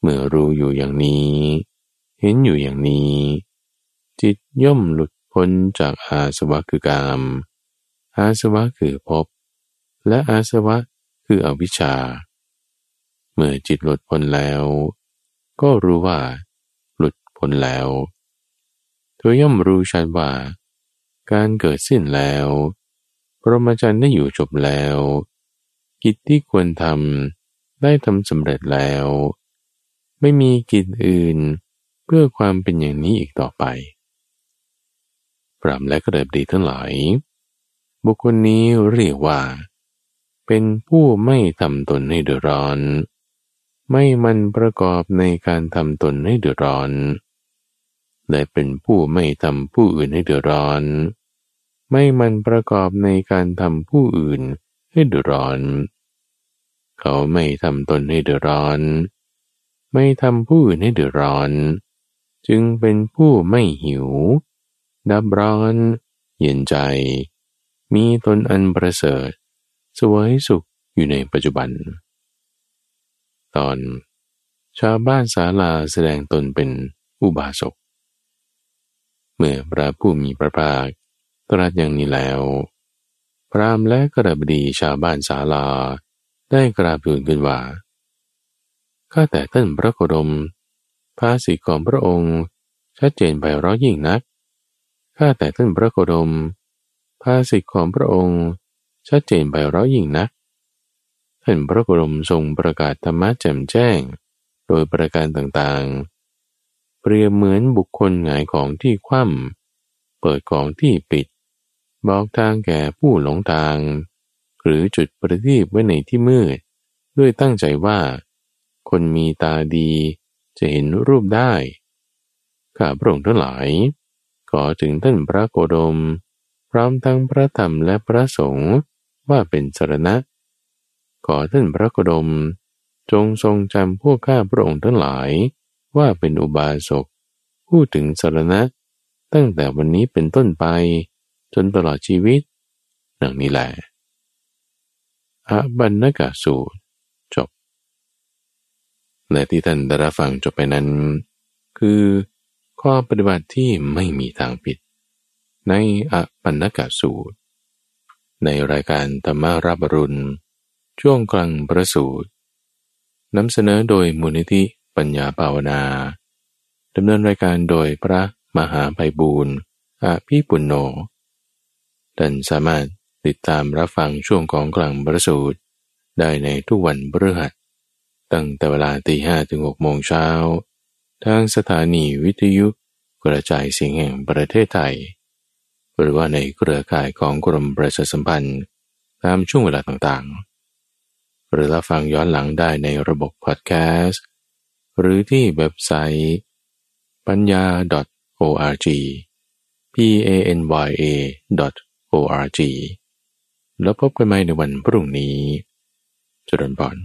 เมื่อรู้อยู่อย่างนี้ เห็นอยู่อย่างนี้ จิตย่อมหลุดพ้นจากอาสวะคือกาม อาสวะคือภพ และอาสวะคืออวิชชา เมื่อจิตหลุดพ้นแล้ว ก็รู้ว่า หลุดพ้นแล้วเธอย่อมรู้ชัดว่า การเกิดสิ้นแล้วปรมาจารย์ได้อยู่จบแล้ว กิจที่ควรทำได้ทำสำเร็จแล้ว ไม่มีกิจอื่นเพื่อความเป็นอย่างนี้อีกต่อไปพรามและกระเดิบดีทั้งหลาย บุคคลนี้เรียกว่า เป็นผู้ไม่ทำตนให้เดือดร้อน ไม่มันประกอบในการทำตนให้เดือดร้อน และเป็นผู้ไม่ทำผู้อื่นให้เดือดร้อน ไม่มันประกอบในการทำผู้อื่นให้เดือดร้อน เขาไม่ทำตนให้เดือดร้อน ไม่ทำผู้อื่นให้เดือดร้อน จึงเป็นผู้ไม่หิว ดับร้อน เย็นใจ มีตนอันประเสริฐสวยสุขอยู่ในปัจจุบัน ตอน ชาวบ้านศาลาแสดงตนเป็นอุบาสก เมื่อพระผู้มีพระภาคตรัสอย่างนี้แล้ว พรามและกระบดีชาวบ้านศาลา ได้กราบทูลขึ้นว่าข้าแต่ท่านพระโคดม ภาษีของพระองค์ ชัดเจนไปร้อยิ่งนักข้าแต่ท่านพระโคดม ภาสิทธิของพระองค์ ชัดเจนไปร้อยยิ่งนักท่านพระโคดมทรงประกาศธรรมะแจ่มแจ้ง โดยประการต่างๆ เปรียบเหมือนบุคคลหงายของที่คว่ำเปิดของที่ปิด บอกทางแก่ผู้หลงทาง หรือจุดประทีปไว้ในที่มืด ด้วยตั้งใจว่า คนมีตาดีจะเห็นรูปได้ ข้าพระองค์ทั้งหลาย ขอถึงท่านพระโกดม พร้อมทั้งพระธรรมและพระสงฆ์ว่าเป็นสรณะ ขอท่านพระโกดม จงทรงจำพวกข้าพระองค์ทั้งหลาย ว่าเป็นอุบาสกพูดถึงสารณะ ตั้งแต่วันนี้เป็นต้นไป จนตลอดชีวิตดังนี้แหละอะบันนกะสูตรจบ และที่ท่านได้รับฟังจบไปนั้น คือข้อปฏิบัติที่ไม่มีทางผิด ในอปันนกสูตร ในรายการธรรมารับรุณ ช่วงกลางประสูตรนำเสนอโดยมูลนิธิ ปัญญาภาวนาดำเนินรายการโดยพระมหาไพบูรณ์อาภีปุณโญท่านสามารถติดตามรับฟังช่วงของกลางประสูตร ได้ในทุกวันพฤหัส ตั้งแต่เวลาตีห้ถึงหกโมงเช้า ทางสถานีวิทยุกระจายเสียงแห่งประเทศไทย หรือว่าในเครือข่ายของกรมประชาสัมพันธ์ ตามช่วงเวลาต่างๆ หรือรับฟังย้อนหลังได้ในระบบพอดแคสต์ หรือที่เว็บไซต์ปัญญา .org p a n y a .org แล้วพบกันใหม่ในวันพรุ่งนี้จุดนบอน